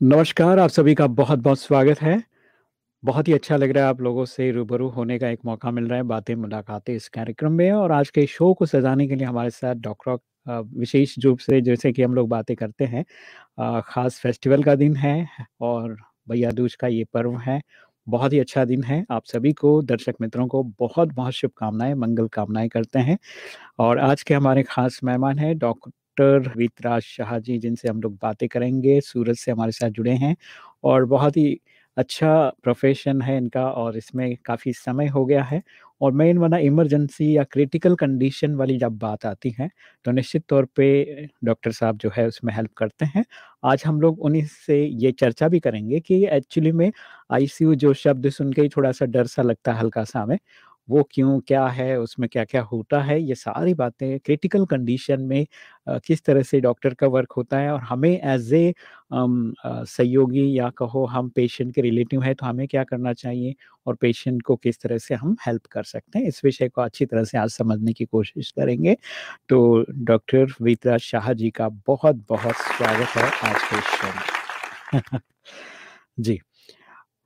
नमस्कार, आप सभी का बहुत-बहुत स्वागत है। बहुत ही अच्छा लग रहा है आप लोगों से रूबरू होने का एक मौका मिल रहा है, बातें मुलाकातें इस कार्यक्रम में और आज के शो को सजाने के लिए हमारे साथ डॉक्टर विशेष रूप से जैसे कि हम लोग बातें करते हैं ख़ास फेस्टिवल का दिन है और भैया दूज का ये पर्व है। बहुत ही अच्छा दिन है। आप सभी को दर्शक मित्रों को बहुत-बहुत शुभकामनाएँ मंगल कामनाएँ करते हैं और आज के हमारे ख़ास मेहमान हैं डॉक्टर वितराज शाह जी जिनसे हम लोग बातें करेंगे, सूरत से हमारे साथ जुड़े हैं और बहुत ही अच्छा प्रोफ़ेशन है इनका और इसमें काफ़ी समय हो गया है और मेन वाला इमरजेंसी या क्रिटिकल कंडीशन वाली जब बात आती है, तो निश्चित तौर पे डॉक्टर साहब जो है उसमें हेल्प करते हैं। आज हम लोग उन्हीं से ये चर्चा भी करेंगे कि एक्चुअली में आईसीयू जो शब्द सुन के ही थोड़ा-सा डर-सा लगता है हल्का-सा हमें, वो क्यों, क्या है, उसमें क्या-क्या होता है, ये सारी बातें क्रिटिकल कंडीशन में अ, किस तरह से डॉक्टर का वर्क होता है और हमें एज़ ए सहयोगी या कहो हम पेशेंट के रिलेटिव हैं, तो हमें क्या करना चाहिए और पेशेंट को किस तरह से हम हेल्प कर सकते हैं, इस विषय को अच्छी तरह से आज समझने की कोशिश करेंगे। तो डॉक्टर वितराज शाह जी का बहुत-बहुत स्वागत है आज के शो में। जी,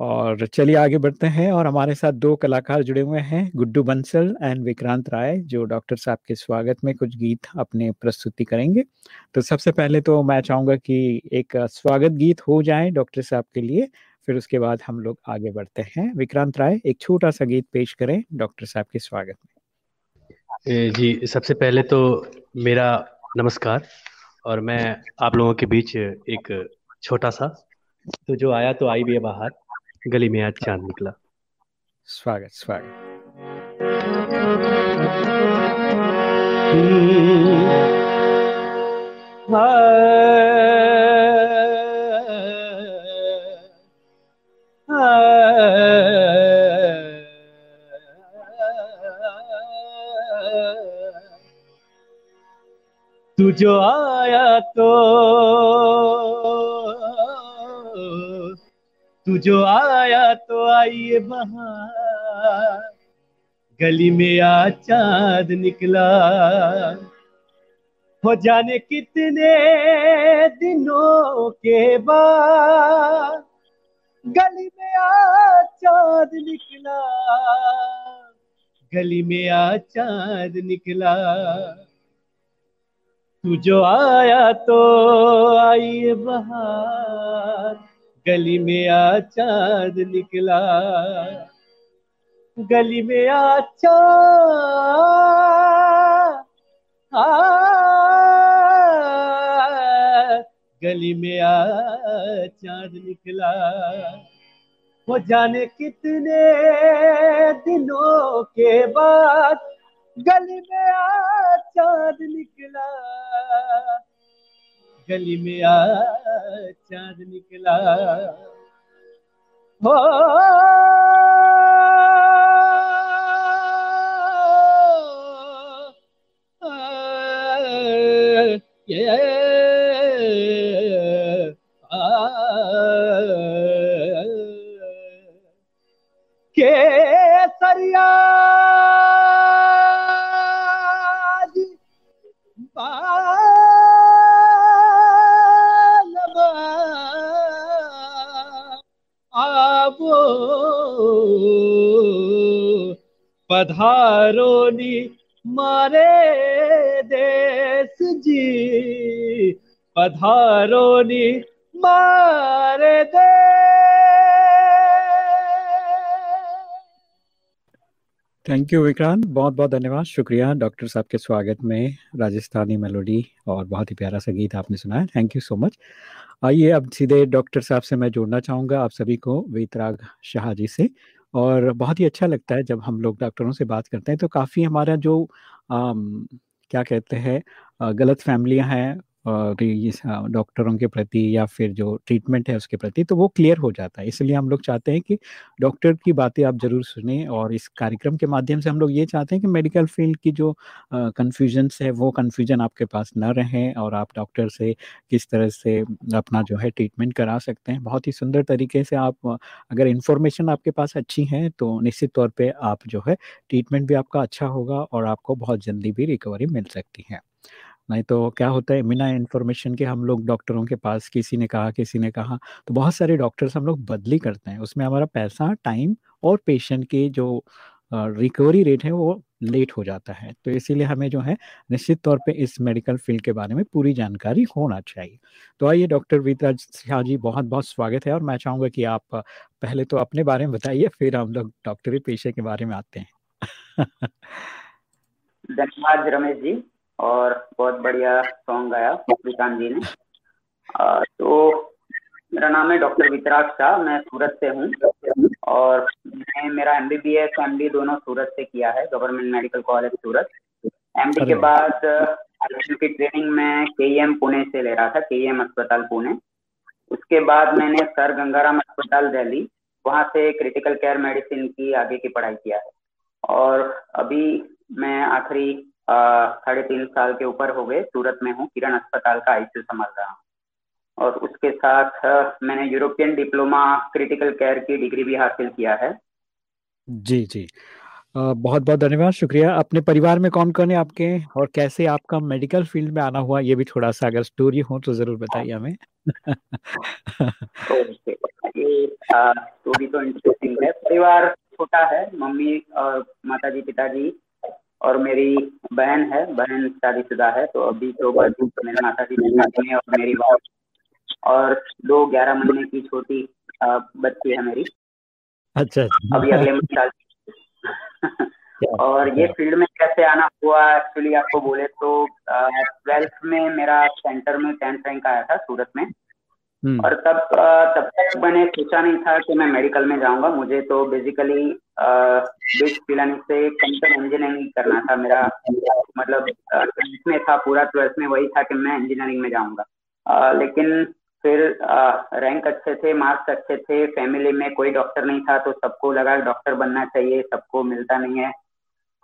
और चलिए आगे बढ़ते हैं और हमारे साथ दो कलाकार जुड़े हुए हैं, गुड्डू बंसल एंड विक्रांत राय जो डॉक्टर साहब के स्वागत में कुछ गीत अपने प्रस्तुति करेंगे। तो सबसे पहले तो मैं चाहूँगा कि एक स्वागत गीत हो जाए डॉक्टर साहब के लिए, फिर उसके बाद हम लोग आगे बढ़ते हैं। विक्रांत राय एक छोटा-सा गीत पेश करें डॉक्टर साहब के स्वागत में। जी, सबसे पहले तो मेरा नमस्कार और मैं आप लोगों के बीच एक छोटा-सा तो जो आया तो आई भी है बाहर, गली में आज चाँद निकला। स्वागत, स्वागत। तू जो आया तो तू जो आया तो आइए बहार। गली में आ चाँद निकला। हो जाने कितने दिनों के बाद गली में आ चाँद निकला। गली में आ चाँद निकला। तू जो आया तो आई बहार। गली में आ चाँद निकला। गली में आ चाँद गली में आ चाँद निकला। वो जाने कितने दिनों के बाद गली में आ चाँद निकला। गली में आ चाँद निकला। हो ये थैंक यू विक्रांत, बहुत-बहुत धन्यवाद, शुक्रिया डॉक्टर साहब के स्वागत में राजस्थानी मेलोडी और बहुत ही प्यारा-सा गीत आपने सुनाया, थैंक यू सो मच। आइए अब सीधे डॉक्टर साहब से मैं जोड़ना चाहूँगा आप सभी को वीतराग शाह जी से। और बहुत ही अच्छा लगता है जब हम लोग डॉक्टरों से बात करते हैं तो काफ़ी हमारा जो अम, क्या कहते हैं गलत फैमिलियाँ हैं स डॉक्टरों के प्रति या फिर जो ट्रीटमेंट है उसके प्रति तो वो क्लियर हो जाता है। इसलिए हम लोग चाहते हैं कि डॉक्टर की बातें आप ज़रूर सुनें और इस कार्यक्रम के माध्यम से हम लोग ये चाहते हैं कि मेडिकल फ़ील्ड की जो कन्फ्यूज़न्स है, वो कन्फ्यूज़न आपके पास न रहें और आप डॉक्टर से किस तरह से अपना जो है ट्रीटमेंट करा सकते हैं। बहुत ही सुंदर तरीके से आप, अगर इन्फॉर्मेशन आपके पास अच्छी है तो निश्चित तौर पर आप जो है ट्रीटमेंट भी आपका अच्छा होगा और आपको बहुत जल्दी भी रिकवरी मिल सकती है। नहीं तो क्या होता है, बिना इन्फॉर्मेशन के हम लोग डॉक्टरों के पास किसी ने कहा, किसी ने कहा तो बहुत सारे डॉक्टर्स हम लोग बदली करते हैं। उसमें हमारा पैसा टाइम और पेशेंट की जो रिकवरी रेट है वो लेट हो जाता है। तो इसीलिए हमें जो है, निश्चित तौर पे इस मेडिकल फ़ील्ड के बारे में पूरी जानकारी होना चाहिए। तो आइए डॉक्टर वीतराज शाह जी बहुत बहुत स्वागत है और मैं चाहूँगा कि आप, पहले तो अपने बारे में बताइए, फिर हम लोग डॉक्टरी पेशे के बारे में आते हैं। धन्यवाद रमेश जी। और बहुत बढ़िया सॉन्ग गाया विकांत जी ने। आ, तो मेरा नाम है डॉक्टर वितराग शाह मैं सूरत से हूँ और मैं मेरा M B B S M D दोनों सूरत से किया है government medical college Surat. M D के बाद आई की ट्रेनिंग में के एम पुणे से ले रहा था के एम अस्पताल पुणे। उसके बाद मैंने सर गंगाराम अस्पताल दिल्ली वहाँ से क्रिटिकल केयर मेडिसिन की आगे की पढ़ाई किया है। और अभी मैं आखिरी साढ़े तीन साल के ऊपर हो गए। सूरत में हूँ किरण अस्पताल का आईसीयू संभाल रहा हूँ। और उसके साथ मैंने यूरोपियन डिप्लोमा क्रिटिकल केयर की डिग्री भी हासिल किया है। जी जी। बहुत बहुत धन्यवाद शुक्रिया। अपने परिवार में कौन कौन है आपके? और कैसे आपका मेडिकल फ़ील्ड में आना हुआ ये भी थोड़ा सा अगर स्टोरी हो तो ज़रूर बताइए हमें। ये स्टोरी तो इंटरेस्टिंग है। परिवार छोटा है मम्मी और माता जी पिताजी और मेरी बहन है बहन शादीशुदा है तो अभी तो मेरे माता जी है और मेरी वाइफ और दो ग्यारह महीने की छोटी बच्ची है मेरी। अच्छा, अच्छा। अभी अगले साल और ये फ़ील्ड में कैसे आना हुआ एक्चुअली आपको बोले तो ट्वेल्थ में मेरा सेंटर में टेंथ रैंक आया था सूरत में। और तब तब तक मैंने सोचा नहीं था कि मैं मेडिकल में जाऊँगा। मुझे तो बेसिकली पिलानी से कंप्यूटर इंजीनियरिंग करना था मेरा। मतलब में था, पूरा ट्वेल्थ में वही था कि मैं इंजीनियरिंग में जाऊँगा। लेकिन फिर रैंक अच्छे थे मार्क्स अच्छे थे फैमिली में कोई डॉक्टर नहीं था तो सबको लगा डॉक्टर बनना चाहिए, सबको मिलता नहीं है।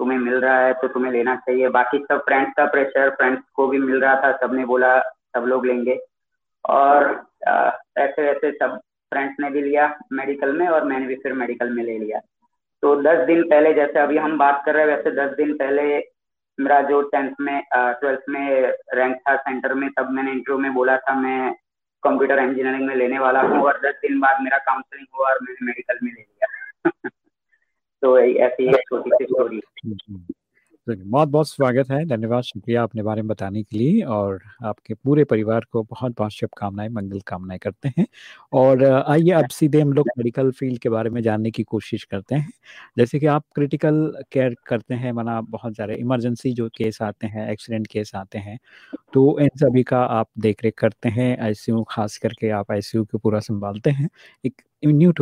तुम्हें मिल रहा है तो तुम्हें लेना चाहिए। बाकी सब फ्रेंड्स का प्रेशर फ्रेंड्स को भी मिल रहा था, सबने बोला, सब लोग लेंगे। और ऐसे ऐसे सब फ्रेंड्स ने भी लिया मेडिकल में और मैंने भी फिर मेडिकल में ले लिया। तो दस दिन पहले जैसे अभी हम बात कर रहे हैं, वैसे दस दिन पहले मेरा जो टेंथ में ट्वेल्थ में रैंक था सेंटर में, तब मैंने इंटरव्यू में बोला था, मैं कंप्यूटर इंजीनियरिंग में लेने वाला हूँ और दस दिन बाद मेरा काउंसलिंग हुआ और मैंने मेडिकल में ले लिया। तो ऐसी छोटी सी स्टोरी बहुत बहुत स्वागत है। धन्यवाद, शुक्रिया अपने बारे में बताने के लिए और आपके पूरे परिवार को बहुत बहुत शुभकामनाएँ, मंगल कामनाएँ करते हैं। और आइए अब सीधे हम लोग मेडिकल फ़ील्ड के बारे में जानने की कोशिश करते हैं। जैसे कि आप क्रिटिकल केयर करते हैं, मना बहुत सारे इमरजेंसी जो केस आते हैं, एक्सीडेंट केस आते हैं तो इन सभी का आप देख रेख करते हैं आईसीयू खास करके आप आईसीयू को पूरा संभालते हैं। एक यूनिट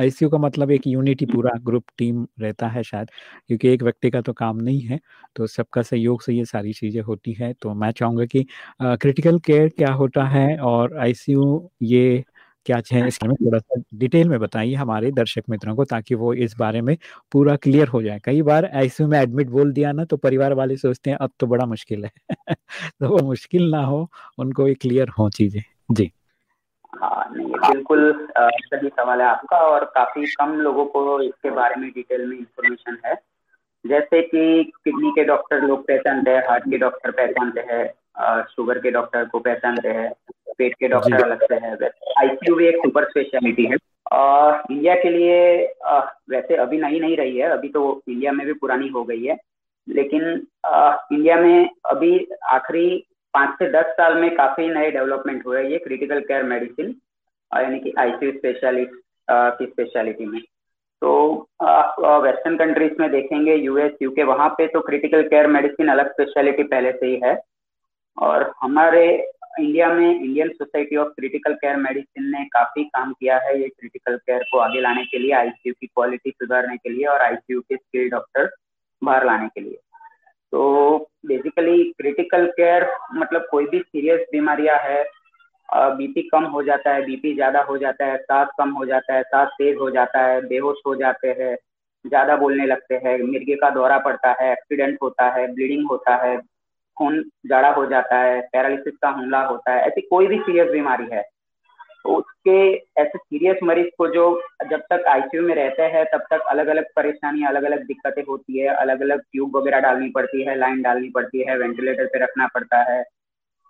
आईसीयू का मतलब एक यूनिटी पूरा ग्रुप टीम रहता है शायद क्योंकि एक व्यक्ति का तो काम नहीं है तो सबका सहयोग से ये सारी चीज़ें होती हैं। तो मैं चाहूँगा कि क्रिटिकल केयर क्या होता है और आईसीयू ये क्या है, इसके में थोड़ा सा डिटेल में बताइए हमारे दर्शक मित्रों को, ताकि वो इस बारे में पूरा क्लियर हो जाए। कई बार आईसीयू में एडमिट बोल दिया ना तो परिवार वाले सोचते हैं, अब तो बड़ा मुश्किल है। तो वो मुश्किल ना हो, उनको ये क्लियर हो चीज़ें। जी। हाँ बिल्कुल सही सवाल है आपका और काफ़ी कम लोगों को इसके बारे में डिटेल में इंफॉर्मेशन है। जैसे कि किडनी के डॉक्टर लोग पहचानते हैं हार्ट के डॉक्टर पहचानते हैं शुगर के डॉक्टर को पहचानते हैं। पेट के डॉक्टर अलग से है। आईसीयू भी एक सुपर स्पेशलिटी है। और इंडिया के लिए आ, वैसे अभी नई नहीं रही है। अभी तो इंडिया में भी पुरानी हो गई है। लेकिन आ, इंडिया में अभी आखिरी पाँच से दस साल में काफ़ी नए डेवलपमेंट हुए ये क्रिटिकल केयर मेडिसिन यानी कि आईसीयू स्पेशलिस्ट की स्पेशलिटी में। तो आप वेस्टर्न कंट्रीज़ में देखेंगे यूएस यूके वहाँ पे तो क्रिटिकल केयर मेडिसिन अलग स्पेशलिटी पहले से ही है। और हमारे इंडिया में Indian society of critical care medicine ने काफ़ी काम किया है ये क्रिटिकल केयर को आगे लाने के लिए आईसीयू की क्वालिटी सुधारने के लिए और आईसीयू के स्किल डॉक्टर बाहर लाने के लिए। तो बेसिकली क्रिटिकल केयर मतलब कोई भी सीरियस बीमारियाँ है बीपी कम हो जाता है बीपी ज़्यादा हो जाता है, सांस कम हो जाता है, सांस तेज हो जाता है, बेहोश हो जाते हैं, ज़्यादा बोलने लगते हैं, मिर्गे का दौरा पड़ता है एक्सीडेंट होता है ब्लीडिंग होता है खून जाड़ा हो जाता है पैरालिसिस का हमला होता है ऐसी कोई भी सीरियस बीमारी है तो के ऐसे सीरियस मरीज़ को जो जब तक आईसीयू में रहते हैं तब तक अलग अलग परेशानी अलग अलग दिक्कतें होती है अलग अलग ट्यूब वगैरह डालनी पड़ती है लाइन डालनी पड़ती है वेंटिलेटर पे रखना पड़ता है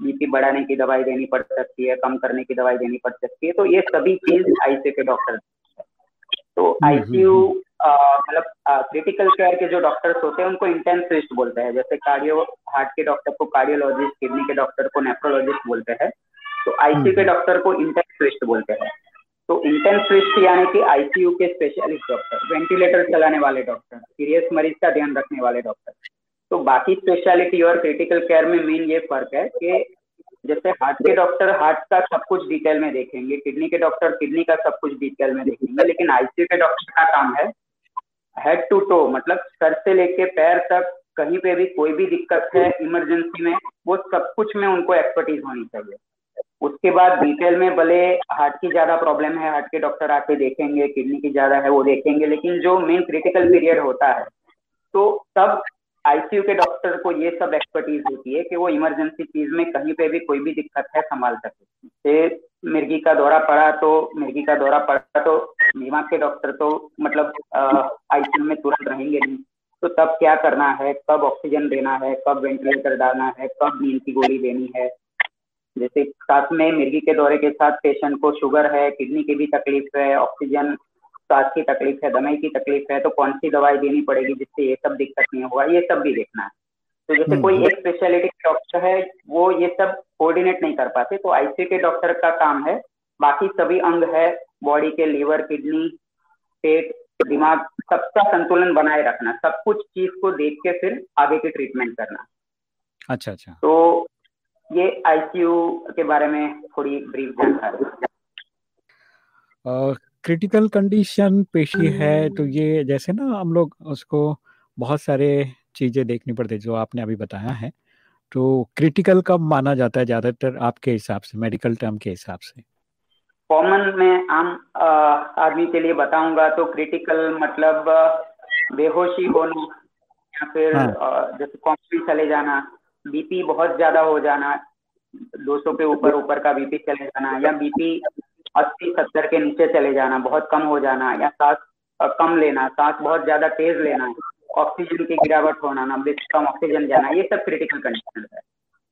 बीपी बढ़ाने की दवाई देनी पड़ सकती है कम करने की दवाई देनी पड़ सकती है तो ये सभी चीज़ आईसीयू के डॉक्टर तो आईसीयू हम्म, हम्म। मतलब क्रिटिकल केयर के जो डॉक्टर्स होते हैं उनको इंटेंसिविस्ट बोलते हैं। जैसे कार्डियो हार्ट के डॉक्टर को कार्डियोलॉजिस्ट किडनी के डॉक्टर को नेफ्रोलॉजिस्ट बोलते हैं। तो आईसीयू के डॉक्टर को इंटेंसिविस्ट बोलते हैं। तो इंटेंसिविस्ट यानी कि आईसीयू के स्पेशलिस्ट डॉक्टर वेंटिलेटर चलाने वाले डॉक्टर सीरियस मरीज़ का ध्यान रखने वाले डॉक्टर तो बाकी स्पेशलिटी और क्रिटिकल केयर में मेन ये फ़र्क है कि जैसे हार्ट के डॉक्टर हार्ट का सब कुछ डिटेल में देखेंगे किडनी के डॉक्टर किडनी का सब कुछ डिटेल में देखेंगे लेकिन आईसीयू के डॉक्टर का काम है हेड टू टो मतलब सर से लेके पैर तक कहीं पे भी कोई भी दिक्कत है इमरजेंसी में, वो सब कुछ में उनको एक्सपर्टीज होनी चाहिए। उसके बाद डिटेल में भले हार्ट की ज़्यादा प्रॉब्लम है हार्ट के डॉक्टर आके देखेंगे किडनी की ज़्यादा है, वो देखेंगे, लेकिन जो मेन क्रिटिकल पीरियड होता है तो तब आईसीयू के डॉक्टर को ये सब एक्सपर्टीज होती है कि वो इमरजेंसी चीज़ में कहीं पे भी कोई भी दिक्कत है, संभाल सके। मिर्गी का दौरा पड़ा तो मिर्गी का दौरा पड़ा तो दिमाग के डॉक्टर तो मतलब आईसीयू में तुरंत रहेंगे नहीं। तो तब क्या करना है? कब ऑक्सीजन देना है? कब वेंटिलेटर डालना है? कब नींद की गोली देनी है? जैसे साथ में मिर्गी के दौरे के साथ पेशेंट को शुगर है किडनी की भी तकलीफ़ है ऑक्सीजन सांस की तकलीफ़ है दमे की तकलीफ़ है तो कौन सी दवाई देनी पड़ेगी जिससे ये सब दिक्कत नहीं होगा? ये सब भी देखना है। तो जैसे कोई हम्म। एक स्पेशलिटी डॉक्टर है वो ये सब कोऑर्डिनेट नहीं कर पाते तो आईसीयू के डॉक्टर का काम है बाकी सभी अंग है बॉडी के लीवर किडनी पेट दिमाग सबका संतुलन बनाए रखना सब कुछ चीज़ को देख के फिर आगे की ट्रीटमेंट करना। अच्छा अच्छा। तो ये आईसीयू के बारे में थोड़ी ब्रीफ जानकारी। क्रिटिकल कंडीशन पेशी है तो ये जैसे ना हम लोग उसको बहुत सारे चीज़ें देखनी पड़ती जो आपने अभी बताया है। तो क्रिटिकल कब माना जाता है ज़्यादातर आपके हिसाब से मेडिकल टर्म के हिसाब से? कॉमन में आम आदमी के लिए बताऊँगा तो क्रिटिकल मतलब बेहोशी होना या फिर हाँ। जैसे कॉम्पी चले जाना बीपी बहुत ज़्यादा हो जाना 200 के ऊपर ऊपर का बीपी चले जाना या बीपी अस्सी सत्तर के नीचे चले जाना बहुत कम हो जाना या सांस कम लेना सांस बहुत ज़्यादा तेज लेना है ऑक्सीजन की गिरावट होना नब्बे से कम ऑक्सीजन जाना ये सब क्रिटिकल कंडीशन है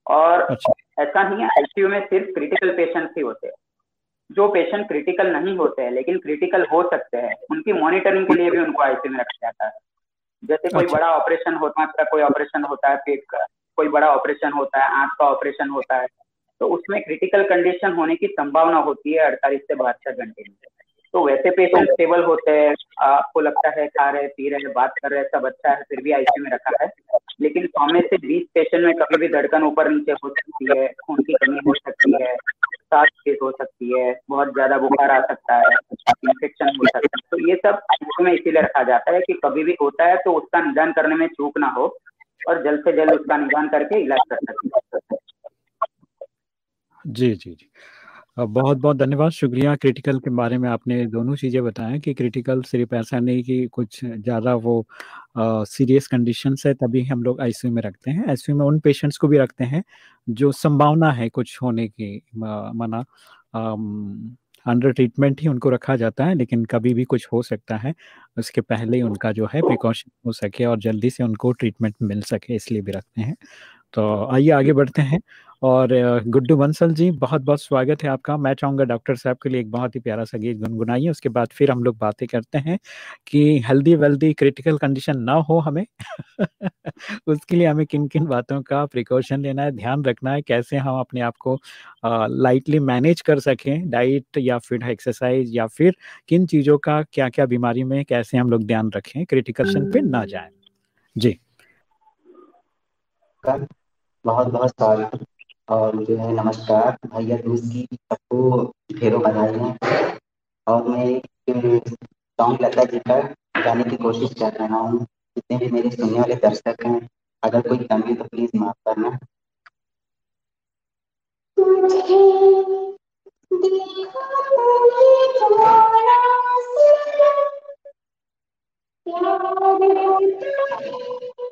और अच्छा। ऐसा नहीं है आईसीयू में सिर्फ़ क्रिटिकल पेशेंट ही होते हैं जो पेशेंट क्रिटिकल नहीं होते हैं लेकिन क्रिटिकल हो सकते हैं उनकी मॉनिटरिंग के लिए भी उनको आईसीयू में रखा जाता है जैसे कोई अच्छा। बड़ा ऑपरेशन होता है कोई ऑपरेशन होता है पेट का कोई बड़ा ऑपरेशन होता है आँख का ऑपरेशन होता है तो उसमें क्रिटिकल कंडीशन होने की संभावना होती है अड़तालीस से बहत्तर घंटे में। तो वैसे पेशेंट स्टेबल होते हैं, आपको लगता है खा रहे, पी रहे, बात कर रहे, सब अच्छा है, फिर भी आईसीयू में रखा है। लेकिन सौ में से बीस पेशेंट में कभी भी धड़कन ऊपर नीचे हो सकती है, खून की कमी हो सकती है, सांस तेज हो सकती है, बहुत ज़्यादा बुखार आ सकता है इन्फेक्शन हो सकता है। तो ये सब आईसीयू में इसीलिए रखा जाता है कि कभी भी होता है तो उसका निदान करने में चूक ना हो और जल्द से जल्द उसका निदान करके इलाज कर सकते हैं जी, जी, जी। बहुत बहुत धन्यवाद, शुक्रिया क्रिटिकल के बारे में आपने दोनों चीज़ें बताया कि क्रिटिकल सिर्फ़ ऐसा नहीं कि कुछ ज़्यादा वो सीरियस कंडीशन है तभी हम लोग आईसीयू में रखते हैं। आईसीयू में उन पेशेंट्स को भी रखते हैं जो संभावना है कुछ होने की माना अंडर ट्रीटमेंट ही उनको रखा जाता है लेकिन कभी भी कुछ हो सकता है, उसके पहले ही उनका जो है प्रिकॉशन हो सके और जल्दी से उनको ट्रीटमेंट मिल सके इसलिए भी रखते हैं। तो आइए आगे बढ़ते हैं और गुड्डू बंसल जी बहुत बहुत स्वागत है आपका। मैं चाहूँगा डॉक्टर साहब के लिए एक बहुत ही प्यारा सा गीत गुनगुनाइए, उसके बाद फिर हम लोग बातें करते हैं कि हेल्दी वेल्दी क्रिटिकल कंडीशन ना हो हमें, उसके लिए हमें किन किन बातों का प्रिकॉशन लेना है, ध्यान रखना है, कैसे हम अपने आप को लाइटली मैनेज कर सकें डाइट या फिर एक्सरसाइज या फिर किन चीज़ों का क्या क्या बीमारी में कैसे हम लोग ध्यान रखें क्रिटिकल पे ना जाए। जी। बहुत बहुत स्वागत। और जो है, नमस्कार, भैया दूध की सबको ढेरों बधाई है। और मैं एक सॉन्ग लता जी का गाने की कोशिश कर रहा हूँ। जितने भी मेरे सुनने वाले दर्शक हैं, अगर कोई कमी तो प्लीज़ माफ़ करना। तुझे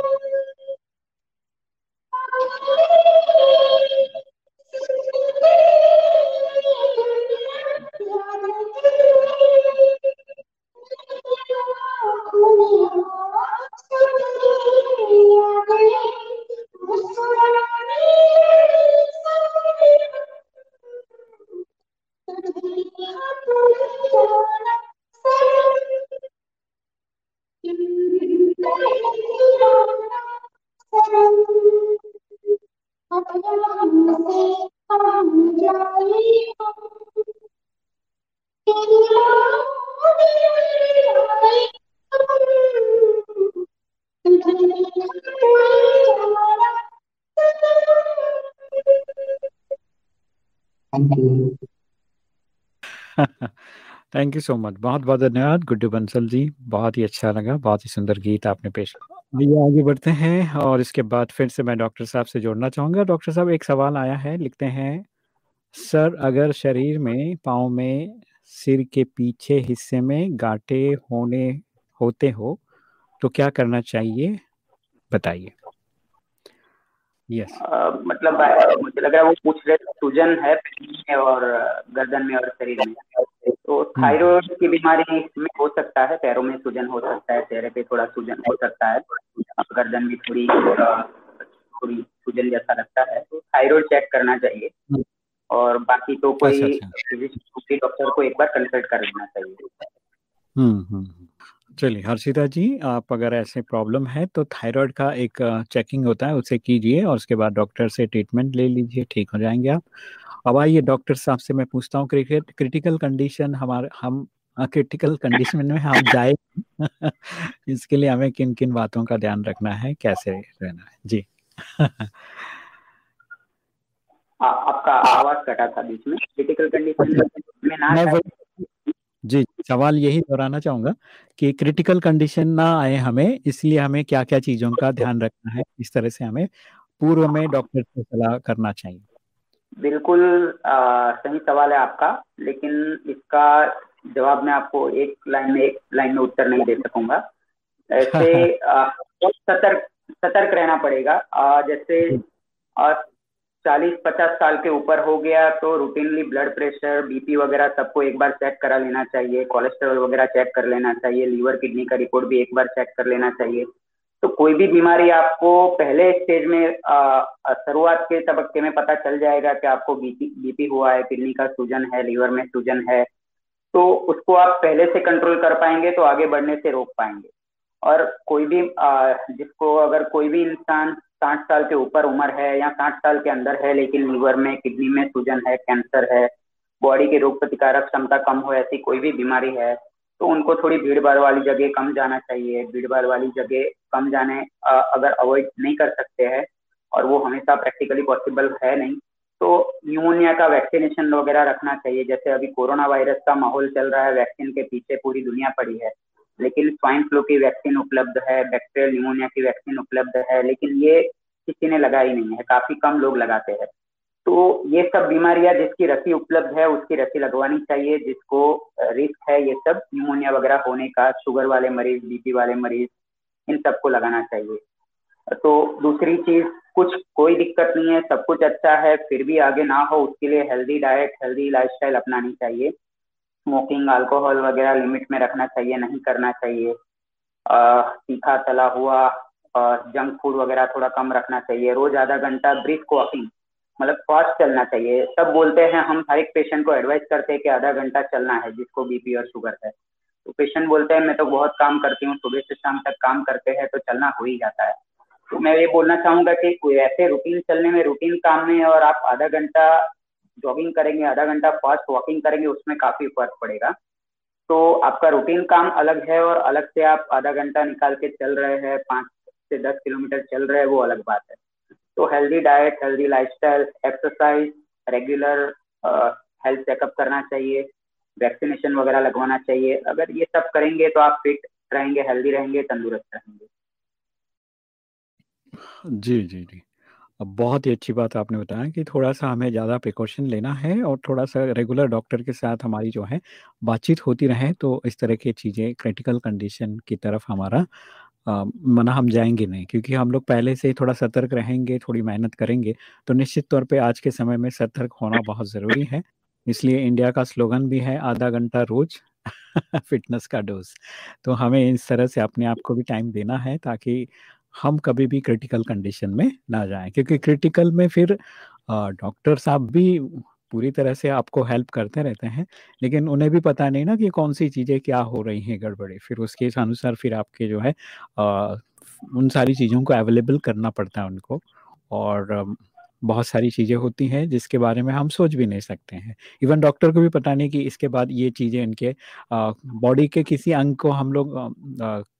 थैंक यू सो मच बहुत बहुत धन्यवाद, गुड्डू बंसल जी। बहुत ही अच्छा लगा, बहुत ही सुंदर गीत आपने पेश किया। आगे बढ़ते हैं और इसके बाद फिर से मैं डॉक्टर साहब से जोड़ना चाहूँगा। डॉक्टर साहब, एक सवाल आया है, लिखते हैं, सर, अगर शरीर में, पाँव में, सिर के पीछे हिस्से में गांठे होने, होते हो तो क्या करना चाहिए? बताइए। Yes yes. मतलब मुझे लग रहा है वो पूछ रहे सूजन है और गर्दन में और शरीर में। तो थायराइड की बीमारी में हो सकता है पैरों में सूजन हो सकता है चेहरे पे थोड़ा सूजन हो सकता है गर्दन भी थोड़ी थोड़ी सूजन जैसा लगता है तो थायराइड चेक करना चाहिए। और बाकी तो कोई अच्छा, अच्छा। डॉक्टर को एक बार कंसल्ट कर लेना चाहिए। हम्म हम्म। चलिए हर्षिता जी आप अगर ऐसे प्रॉब्लम है तो थायराइड का एक चेकिंग होता है उसे कीजिए और उसके बाद डॉक्टर से ट्रीटमेंट ले लीजिए ठीक हो जाएँगे आप। अब आइए डॉक्टर साहब से मैं पूछता हूँ क्रिकेट क्रिटिकल कंडीशन हमारे हम क्रिटिकल कंडीशन में हम जाए इसके लिए हमें किन किन बातों का ध्यान रखना है कैसे रहना है? जी। आ, आपका आवाज़ कटा था बीच में। क्रिटिकल कंडीशन में ना जी सवाल यही दोहराना चाहूँगा कि क्रिटिकल कंडीशन ना आए हमें इसलिए हमें क्या क्या चीज़ों का ध्यान रखना है इस तरह से हमें पूर्व में डॉक्टर से सलाह करना चाहिए। बिल्कुल आ, सही सवाल है आपका लेकिन इसका जवाब मैं आपको एक लाइन में एक लाइन में उत्तर नहीं दे सकूँगा। ऐसे सतर्क सतर्क रहना पड़ेगा। आ, जैसे चालीस पचास साल के ऊपर हो गया तो रूटीनली ब्लड प्रेशर बीपी वगैरह सबको एक बार चेक करा लेना चाहिए कोलेस्ट्रॉल वगैरह चेक कर लेना चाहिए लीवर किडनी का रिपोर्ट भी एक बार चेक कर लेना चाहिए। तो कोई भी बीमारी आपको पहले स्टेज में शुरुआत के तबक्के में पता चल जाएगा कि आपको बीपी बीपी हुआ है किडनी का सूजन है लीवर में सूजन है तो उसको आप पहले से कंट्रोल कर पाएँगे तो आगे बढ़ने से रोक पाएँगे। और कोई भी जिसको अगर कोई भी इंसान साठ साल के ऊपर उम्र है या साठ साल के अंदर है, लेकिन लीवर में, किडनी में सूजन है, कैंसर है, बॉडी की रोग प्रतिकारक क्षमता कम हो, ऐसी कोई भी बीमारी है तो उनको थोड़ी भीड़ भाड़ वाली जगह कम जाना चाहिए। भीड़ भाड़ वाली जगह कम जाने अगर अवॉइड नहीं कर सकते हैं, और वो हमेशा प्रैक्टिकली पॉसिबल है नहीं तो न्यूमोनिया का वैक्सीनेशन वगैरह रखना चाहिए। जैसे अभी कोरोना वायरस का माहौल चल रहा है वैक्सीन के पीछे पूरी दुनिया पड़ी है लेकिन स्वाइन फ्लू की वैक्सीन उपलब्ध है, बैक्टीरियल न्यूमोनिया की वैक्सीन उपलब्ध है, लेकिन ये किसी ने लगाई नहीं है, काफ़ी कम लोग लगाते हैं। तो ये सब बीमारियाँ जिसकी रसी उपलब्ध है, उसकी रसी लगवानी चाहिए, जिसको रिस्क है, ये सब न्यूमोनिया वगैरह होने का शुगर वाले मरीज़ बीपी वाले मरीज़, इन सबको लगाना चाहिए। तो दूसरी चीज़, कुछ कोई दिक्कत नहीं है, सब कुछ अच्छा है, फिर भी आगे ना हो, उसके लिए हेल्दी डाइट हेल्दी लाइफस्टाइल अपनानी चाहिए। स्मोकिंग अल्कोहल वगैरह लिमिट में रखना चाहिए, नहीं करना चाहिए। तीखा तला हुआ और जंक फ़ूड वगैरह थोड़ा कम रखना चाहिए। रोज आधा घंटा ब्रिस्क वॉकिंग मतलब फास्ट चलना चाहिए। सब बोलते हैं, हम हर एक पेशेंट को एडवाइस करते हैं कि आधा घंटा चलना है, जिसको बीपी और शुगर है। तो पेशेंट बोलते हैं, मैं तो बहुत काम करती हूँ, सुबह से शाम तक काम करते हैं तो चलना हो ही जाता है। तो मैं ये बोलना चाहूँगा कि कोई ऐसे रूटीन चलने में रूटीन काम में और आप आधा घंटा जॉगिंग करेंगे, आधा घंटा फास्ट वॉकिंग करेंगे, उसमें काफ़ी फ़र्क पड़ेगा। तो आपका रूटीन काम अलग है और अलग से आप आधा घंटा निकाल के चल रहे हैं, पाँच से दस किलोमीटर चल रहे हैं, वो अलग बात है। तो healthy diet healthy lifestyle exercise regular health checkup करना चाहिए वैक्सीनेशन वगैरह लगवाना चाहिए। अगर ये सब करेंगे तो आप फिट रहेंगे हेल्दी रहेंगे, तंदुरुस्त रहेंगे। जी जी जी। बहुत ही अच्छी बात आपने बताया कि थोड़ा-सा हमें ज़्यादा प्रिकॉशन लेना है और थोड़ा-सा रेगुलर डॉक्टर के साथ हमारी जो है बातचीत होती रहे तो इस तरह की चीज़ें क्रिटिकल कंडीशन की तरफ़ हमारा मना हम जाएँगे नहीं क्योंकि हम लोग पहले से ही थोड़ा सतर्क रहेंगे, थोड़ी मेहनत करेंगे, तो निश्चित तौर पे आज के समय में सतर्क होना बहुत ज़रूरी है। इसलिए इंडिया का स्लोगन भी है आधा घंटा रोज़ फ़िटनेस का डोज़। तो हमें इस तरह से अपने आप को भी टाइम देना है ताकि हम कभी भी क्रिटिकल कंडीशन में ना जाएँ क्योंकि क्रिटिकल में फिर डॉक्टर साहब भी पूरी तरह से आपको हेल्प करते रहते हैं, लेकिन उन्हें भी पता नहीं ना कि कौन-सी चीज़ें क्या हो रही हैं गड़बड़ी। फिर उसके अनुसार फिर आपके जो है आ, उन सारी चीज़ों को अवेलेबल करना पड़ता है उनको और बहुत सारी चीज़ें होती हैं जिसके बारे में हम सोच भी नहीं सकते हैं। इवन डॉक्टर को भी पता नहीं कि इसके बाद ये चीज़ें इनके बॉडी के किसी अंग को हम लोग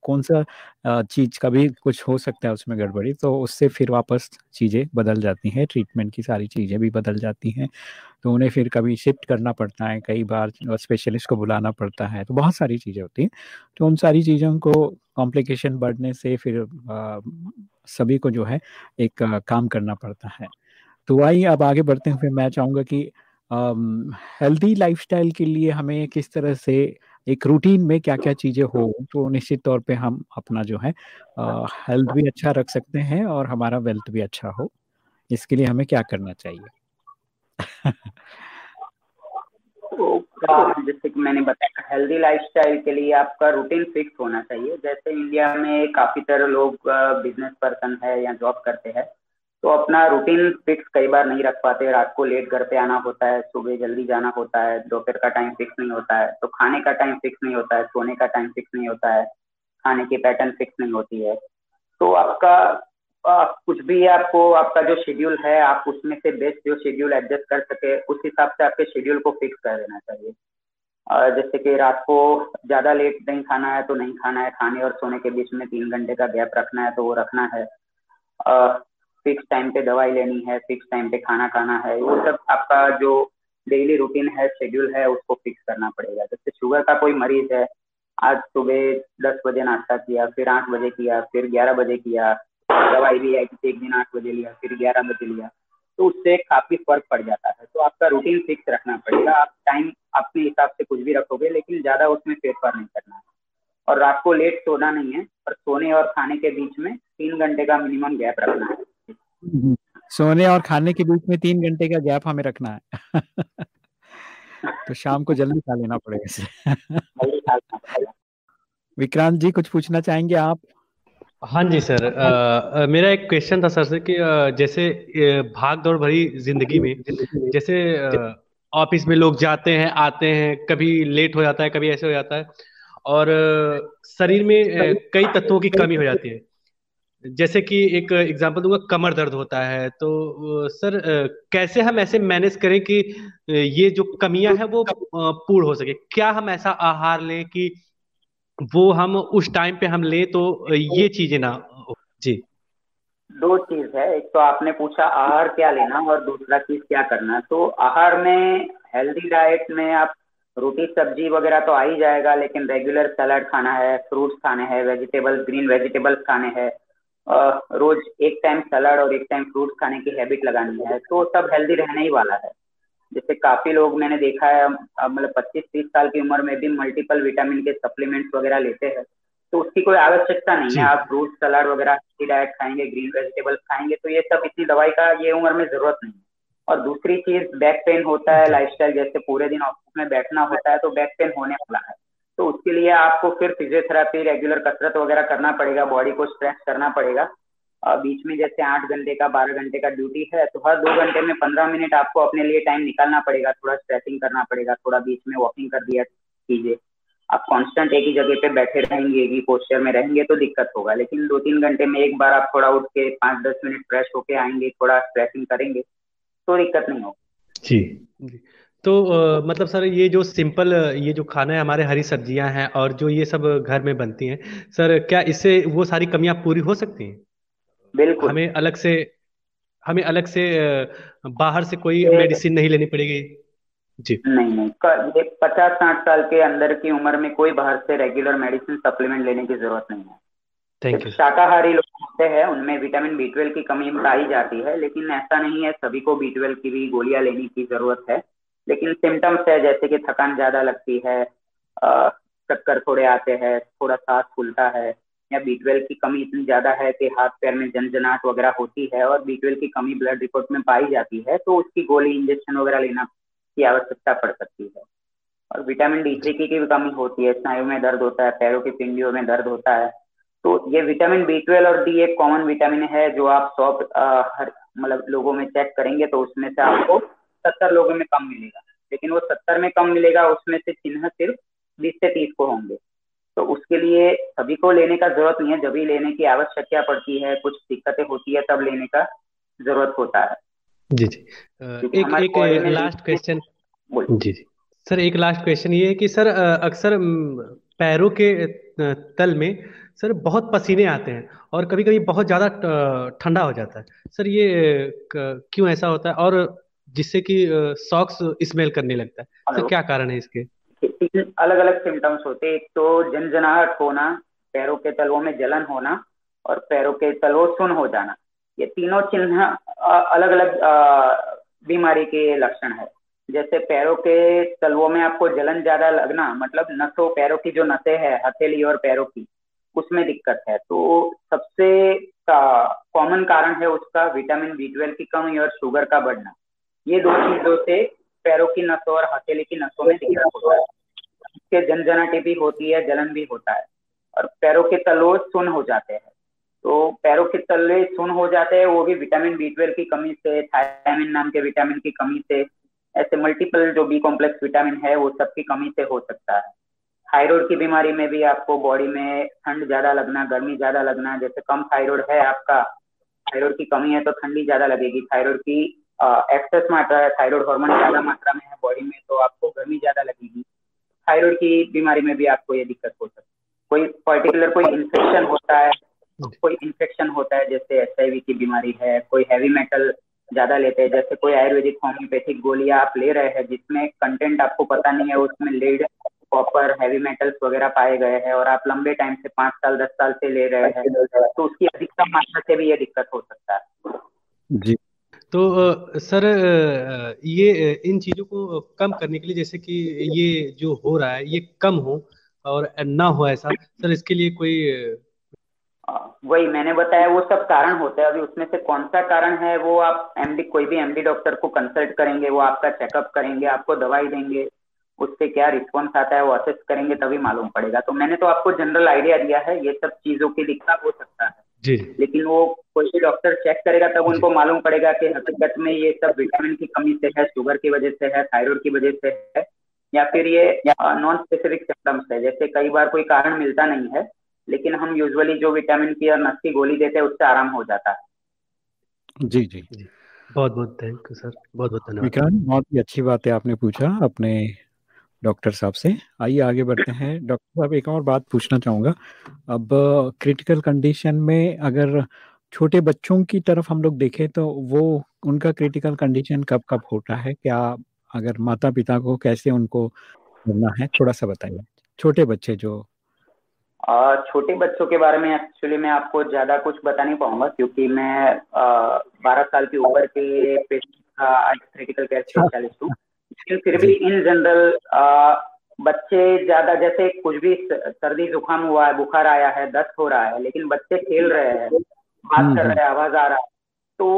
कौन सा चीज़ का भी कुछ हो सकता है उसमें गड़बड़ी तो उससे फिर वापस चीज़ें बदल जाती हैं ट्रीटमेंट की सारी चीज़ें भी बदल जाती हैं। तो उन्हें फिर कभी शिफ्ट करना पड़ता है कई बार स्पेशलिस्ट को बुलाना पड़ता है तो बहुत सारी चीज़ें होती हैं। तो उन सारी चीज़ों को कॉम्प्लिकेशन बढ़ने से फिर आ, सभी को जो है एक आ, काम करना पड़ता है। तो आइए, अब आगे बढ़ते हैं, फिर मैं चाहूँगा कि हेल्दी लाइफस्टाइल के लिए हमें किस तरह से एक रूटीन में क्या क्या चीज़ें हो तो निश्चित तौर पे हम अपना जो है हेल्थ भी अच्छा रख सकते हैं और हमारा वेल्थ भी अच्छा हो। इसके लिए हमें क्या करना चाहिए? तो जैसे कि मैंने बताया हेल्दी लाइफस्टाइल के लिए आपका रूटीन फिक्स होना चाहिए। जैसे इंडिया में काफ़ी तरह लोग बिज़नेस पर्सन है या जॉब करते हैं। तो अपना रूटीन फिक्स कई बार नहीं रख पाते। रात को लेट घर पे आना होता है, सुबह जल्दी जाना होता है, दोपहर का टाइम फिक्स नहीं होता है तो खाने का टाइम फिक्स नहीं होता है, सोने का टाइम फिक्स नहीं होता है, खाने की पैटर्न फिक्स नहीं होती है। तो आपका, आप कुछ भी आपको, आपका जो शेड्यूल है, आप उसमें से बेस्ट जो शेड्यूल एडजस्ट कर सके, उस हिसाब से आपके शेड्यूल को फिक्स कर देना चाहिए। जैसे कि रात को ज़्यादा लेट नहीं खाना है तो नहीं खाना है, खाने और सोने के बीच में तीन घंटे का गैप रखना है तो वो रखना है। फिक्स टाइम पे दवाई लेनी है फिक्स टाइम पे खाना खाना है, वो सब आपका जो डेली रूटीन है शेड्यूल है, उसको फिक्स करना पड़ेगा। जैसे शुगर का कोई मरीज़ है, आज सुबह दस बजे नाश्ता किया, फिर आठ बजे किया, फिर ग्यारह बजे किया, दवाई भी है कि एक दिन आठ बजे लिया, फिर ग्यारह बजे लिया तो उससे काफ़ी फ़र्क पड़ जाता है। तो आपका रूटीन फिक्स रखना पड़ेगा। आप टाइम अपने हिसाब से कुछ भी रखोगे, लेकिन ज़्यादा उसमें फेरफार नहीं करना है। और रात को लेट सोना नहीं है, पर सोने और खाने के बीच में तीन घंटे का मिनिमम गैप रखना है। सोने और खाने के बीच में तीन घंटे का गैप हमें रखना है। तो शाम को जल्दी खा लेना पड़ेगा विक्रांत जी कुछ पूछना चाहेंगे आप? हाँ जी सर आ, मेरा एक क्वेश्चन था सर से कि जैसे भाग दौड़ भरी ज़िंदगी में जैसे ऑफ़िस में लोग जाते हैं आते हैं कभी लेट हो जाता है कभी ऐसे हो जाता है और शरीर में कई तत्वों की कमी हो जाती है। जैसे कि एक एग्जांपल दूँगा, कमर दर्द होता है। तो सर कैसे हम ऐसे मैनेज करें कि ये जो कमियाँ हैं वो पूर्ण हो सके? क्या हम ऐसा आहार लें कि वो हम उस टाइम पे हम ले तो ये चीज़ें ना जी। दो चीज़ है। एक तो आपने पूछा आहार क्या लेना और दूसरा चीज़ क्या करना। तो आहार में हेल्दी डाइट में आप रोटी, सब्ज़ी वगैरह तो आ ही जाएगा, लेकिन रेगुलर सलाद खाना है फ्रूट्स खाने हैं वेजिटेबल्स ग्रीन वेजिटेबल्स खाने हैं। रोज एक टाइम सलाद और एक टाइम फ्रूट्स खाने की हैबिट लगानी है तो सब हेल्दी रहने ही वाला है। जैसे काफ़ी लोग मैंने देखा है मतलब पच्चीस तीस साल की उम्र में भी मल्टीपल विटामिन के सप्लीमेंट्स वगैरह लेते हैं तो उसकी कोई आवश्यकता नहीं है। आप फ्रूट सलाद वगैरह हेल्थी डाइट खाएँगे ग्रीन वेजिटेबल्स खाएँगे तो ये सब इतनी दवाई का ये उम्र में ज़रूरत नहीं है। और दूसरी चीज़ बैक पेन होता है लाइफस्टाइल जैसे पूरे दिन ऑफ़िस में बैठना होता है तो बैक पेन होने वाला है। तो उसके लिए आपको फिर फिजियोथेरापी रेगुलर कसरत वगैरह करना पड़ेगा बॉडी को स्ट्रेच करना पड़ेगा। बीच में जैसे आठ घंटे का बारह घंटे का ड्यूटी है तो हर दो घंटे में पंद्रह मिनट आपको अपने लिए टाइम निकालना पड़ेगा। थोड़ा स्ट्रेचिंग करना पड़ेगा थोड़ा बीच में वॉकिंग कर दिया कीजिए। आप कांस्टेंट एक ही जगह पे बैठे रहेंगे एक ही पोस्टर में रहेंगे तो दिक्कत होगा। लेकिन दो तीन घंटे में एक बार आप थोड़ा उठ के पाँच दस मिनट फ्रेश होके आएँगे थोड़ा स्ट्रेचिंग करेंगे तो दिक्कत नहीं होगी। जी। तो आ, मतलब सर ये जो सिंपल ये जो खाना है हमारे हरी सब्ज़ियाँ हैं और जो ये सब घर में बनती हैं सर क्या इससे वो सारी कमियाँ पूरी हो सकती हैं? बिल्कुल। हमें अलग से हमें अलग से बाहर से कोई मेडिसिन नहीं लेनी पड़ेगी? जी। नहीं नहीं पचास साठ साल के अंदर की उम्र में कोई बाहर से रेगुलर मेडिसिन सप्लीमेंट लेने की ज़रूरत नहीं है। थैंक यू शाकाहारी लोग होते हैं उनमें विटामिन बी ट्वेल्व की कमी पाई जाती है लेकिन ऐसा नहीं है सभी को बी ट्वेल्व की भी गोलियाँ लेने की ज़रूरत है। लेकिन सिम्टम्स है, जैसे कि थकान ज़्यादा लगती है चक्कर थोड़े आते हैं, थोड़ा सांस फूलता है, या बी की कमी इतनी ज़्यादा है कि हाथ पैर में जनजनाट वगैरह होती है और बी ट्वेल्व की कमी ब्लड रिपोर्ट में पाई जाती है तो उसकी गोली इंजेक्शन वगैरह लेना की आवश्यकता पड़ सकती है। और विटामिन डी थ्री की भी कमी होती है स्नायु में दर्द होता है, पैरों की पिंडियों में दर्द होता है तो ये विटामिन बी ट्वेल्व और डी एक कॉमन विटामिन है जो आप सौ हर मतलब लोगों में चेक करेंगे तो उसमें से आपको सत्तर लोगों में कम मिलेगा। लेकिन वो सत्तर में कम मिलेगा उसमें से चिन्ह सिर्फ़ बीस से तीस को होंगे। तो उसके लिए सभी को लेने का ज़रूरत नहीं है। जब भी लेने की आवश्यकता पड़ती है कुछ दिक्कतें होती है तब लेने का ज़रूरत होता है। जी जी। एक एक लास्ट क्वेश्चन जी जी। सर एक लास्ट क्वेश्चन ये है कि सर अक्सर पैरों के तल में सर बहुत पसीने आते हैं और कभी कभी बहुत ज़्यादा ठंडा हो जाता है। सर ये क्यों ऐसा होता है? और जिससे कि सॉक्स स्मेल करने लगता है। सर क्या कारण है इसके? अलग अलग सिम्टम्स होते हैं। एक तो जनजनाहट होना पैरों के तलवों में जलन होना और पैरों के तलवों सुन हो जाना। ये तीनों चिन्ह अलग अलग बीमारी के लक्षण है। जैसे पैरों के तलवों में आपको जलन ज़्यादा लगना मतलब नसों पैरों की जो नसें है हथेली और पैरों की उसमें दिक्कत है। तो सबसे कॉमन कारण है उसका विटामिन बी ट्वेल्व की कमी और शुगर का बढ़ना। ये दो चीज़ों से पैरों की नसों और हथेली की नसों में दिक्कत होता है। इसके जनजनाटी भी होती है, जलन भी होता है और पैरों के तलो सुन हो जाते हैं। तो पैरों के तले सुन हो जाते हैं, वो भी विटामिन बी ट्वेल्व की कमी से थायमिन नाम के विटामिन की कमी से, ऐसे मल्टीपल जो बी कॉम्प्लेक्स विटामिन है, वो सब की कमी से हो सकता है। थायराइड की बीमारी में भी आपको बॉडी में ठंड ज़्यादा लगना, गर्मी ज़्यादा लगना, जैसे कम थायराइड है आपका, थायराइड की कमी है तो ठंडी ज़्यादा लगेगी। थायराइड की एक्सेस मात्रा है थायराइड हार्मोन ज़्यादा मात्रा में है बॉडी में तो आपको गर्मी ज़्यादा लगेगी। थायराइड की बीमारी में भी आपको ये दिक्कत हो सकती है। कोई पर्टिकुलर कोई इन्फेक्शन होता है, कोई इन्फेक्शन होता है, जैसे एच की बीमारी है, कोई हैवी मेटल ज़्यादा लेते हैं, जैसे कोई आयुर्वेदिक होम्योपैथिक गोलियाँ आप ले रहे हैं, जिसमें कंटेंट आपको पता नहीं है, उसमें लेड कॉपर हैवी मेटल्स वगैरह पाए गए हैं, और आप लंबे टाइम से, पाँच साल, दस साल से ले रहे हैं तो उसकी अधिकतम मात्रा से भी ये दिक्कत हो सकता है। जी। तो सर ये इन चीज़ों को कम करने के लिए जैसे कि ये जो हो रहा है, ये कम हो और ना हो ऐसा, सर, इसके लिए कोई वही मैंने बताया, वो सब कारण होते हैं। अभी उसमें से कौन सा कारण है, वो आप एमडी कोई भी एमडी डॉक्टर को कंसल्ट करेंगे, वो आपका चेकअप करेंगे, आपको दवाई देंगे, उससे क्या रिस्पॉन्स आता है, वो असेस करेंगे, तभी मालूम पड़ेगा। तो मैंने तो आपको जनरल आइडिया दिया है, ये सब चीज़ों की दिक्कत हो सकता है? जी। लेकिन वो कोई भी डॉक्टर चेक करेगा तब उनको मालूम पड़ेगा कि हकीकत में ये सब विटामिन की कमी से है शुगर की वजह से है थायराइड की वजह से है या फिर ये नॉन स्पेसिफिक सिम्टम्स है। जैसे कई बार कोई कारण मिलता नहीं है लेकिन हम यूजुअली जो विटामिन की और नस की गोली देते हैं उससे आराम हो जाता है। जी जी, जी। बहुत बहुत थैंक यू सर बहुत बहुत धन्यवाद। विक्रांत बहुत ही अच्छी बात है आपने पूछा। अपने डॉक्टर साहब से। आइए आगे बढ़ते हैं। डॉक्टर साहब, एक और बात पूछना चाहूँगा। अब क्रिटिकल कंडीशन में अगर छोटे बच्चों की तरफ़ हम लोग देखें तो वो, उनका क्रिटिकल कंडीशन कब कब होता है? क्या अगर माता पिता को कैसे उनको करना है? थोड़ा सा बताइए। छोटे बच्चे जो छोटे बच्चों के बारे में एक्चुअली मैं आपको ज़्यादा कुछ बता नहीं पाऊँगा क्योंकि मैं बारह साल की उम्र के पेशेंट का क्रिटिकल केयर स्पेशलिस्ट हूँ। लेकिन फिर भी इन जनरल बच्चे ज़्यादा जैसे कुछ भी सर्दी जुकाम हुआ है बुखार आया है दस्त हो रहा है लेकिन बच्चे खेल रहे हैं बात कर रहे हैं आवाज़ आ रहा है तो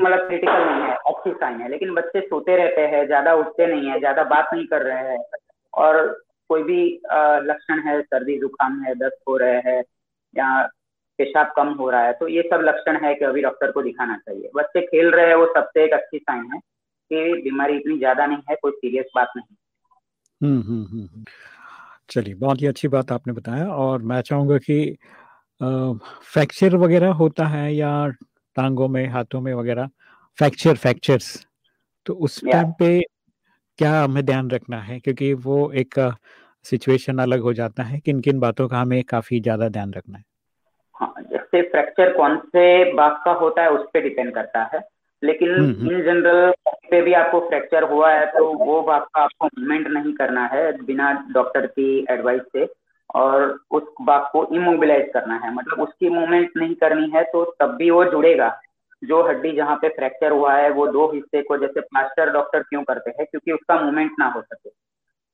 मतलब क्रिटिकल नहीं है अच्छी साइन है लेकिन बच्चे सोते रहते हैं ज़्यादा उठते नहीं है ज़्यादा बात नहीं कर रहे हैं और कोई भी लक्षण है सर्दी जुकाम है दस्त हो रहे हैं या पेशाब कम हो रहा है तो ये सब लक्षण है कि अभी डॉक्टर को दिखाना चाहिए। बच्चे खेल रहे हैं वो सबसे एक अच्छी साइन है। कि बीमारी इतनी ज़्यादा नहीं है कोई सीरियस बात नहीं। हम्म हम्म, हम्म, हम्म। चलिए बहुत ही अच्छी बात आपने बताया और मैं चाहूँगा कि फ्रैक्चर वगैरह होता है या टांगों में हाथों में वगैरह फ्रैक्चर फ्रैक्चर्स तो उस टाइम पे क्या हमें ध्यान रखना है? क्योंकि वो एक सिचुएशन अलग हो जाता है किन किन बातों का हमें काफ़ी ज़्यादा ध्यान रखना है। हाँ जैसे फ्रैक्चर कौन से बात का होता है उस पर डिपेंड करता है। लेकिन इन जनरल पे भी आपको फ्रैक्चर हुआ है तो वो बात का आपको मूवमेंट नहीं करना है बिना डॉक्टर की एडवाइस से और उस बात को इमोबिलाइज करना है। मतलब उसकी मूवमेंट नहीं करनी है तो तब भी वो जुड़ेगा। जो हड्डी जहाँ पे फ्रैक्चर हुआ है वो दो हिस्से को जैसे प्लास्टर डॉक्टर क्यों करते हैं? क्योंकि उसका मूवमेंट ना हो सके।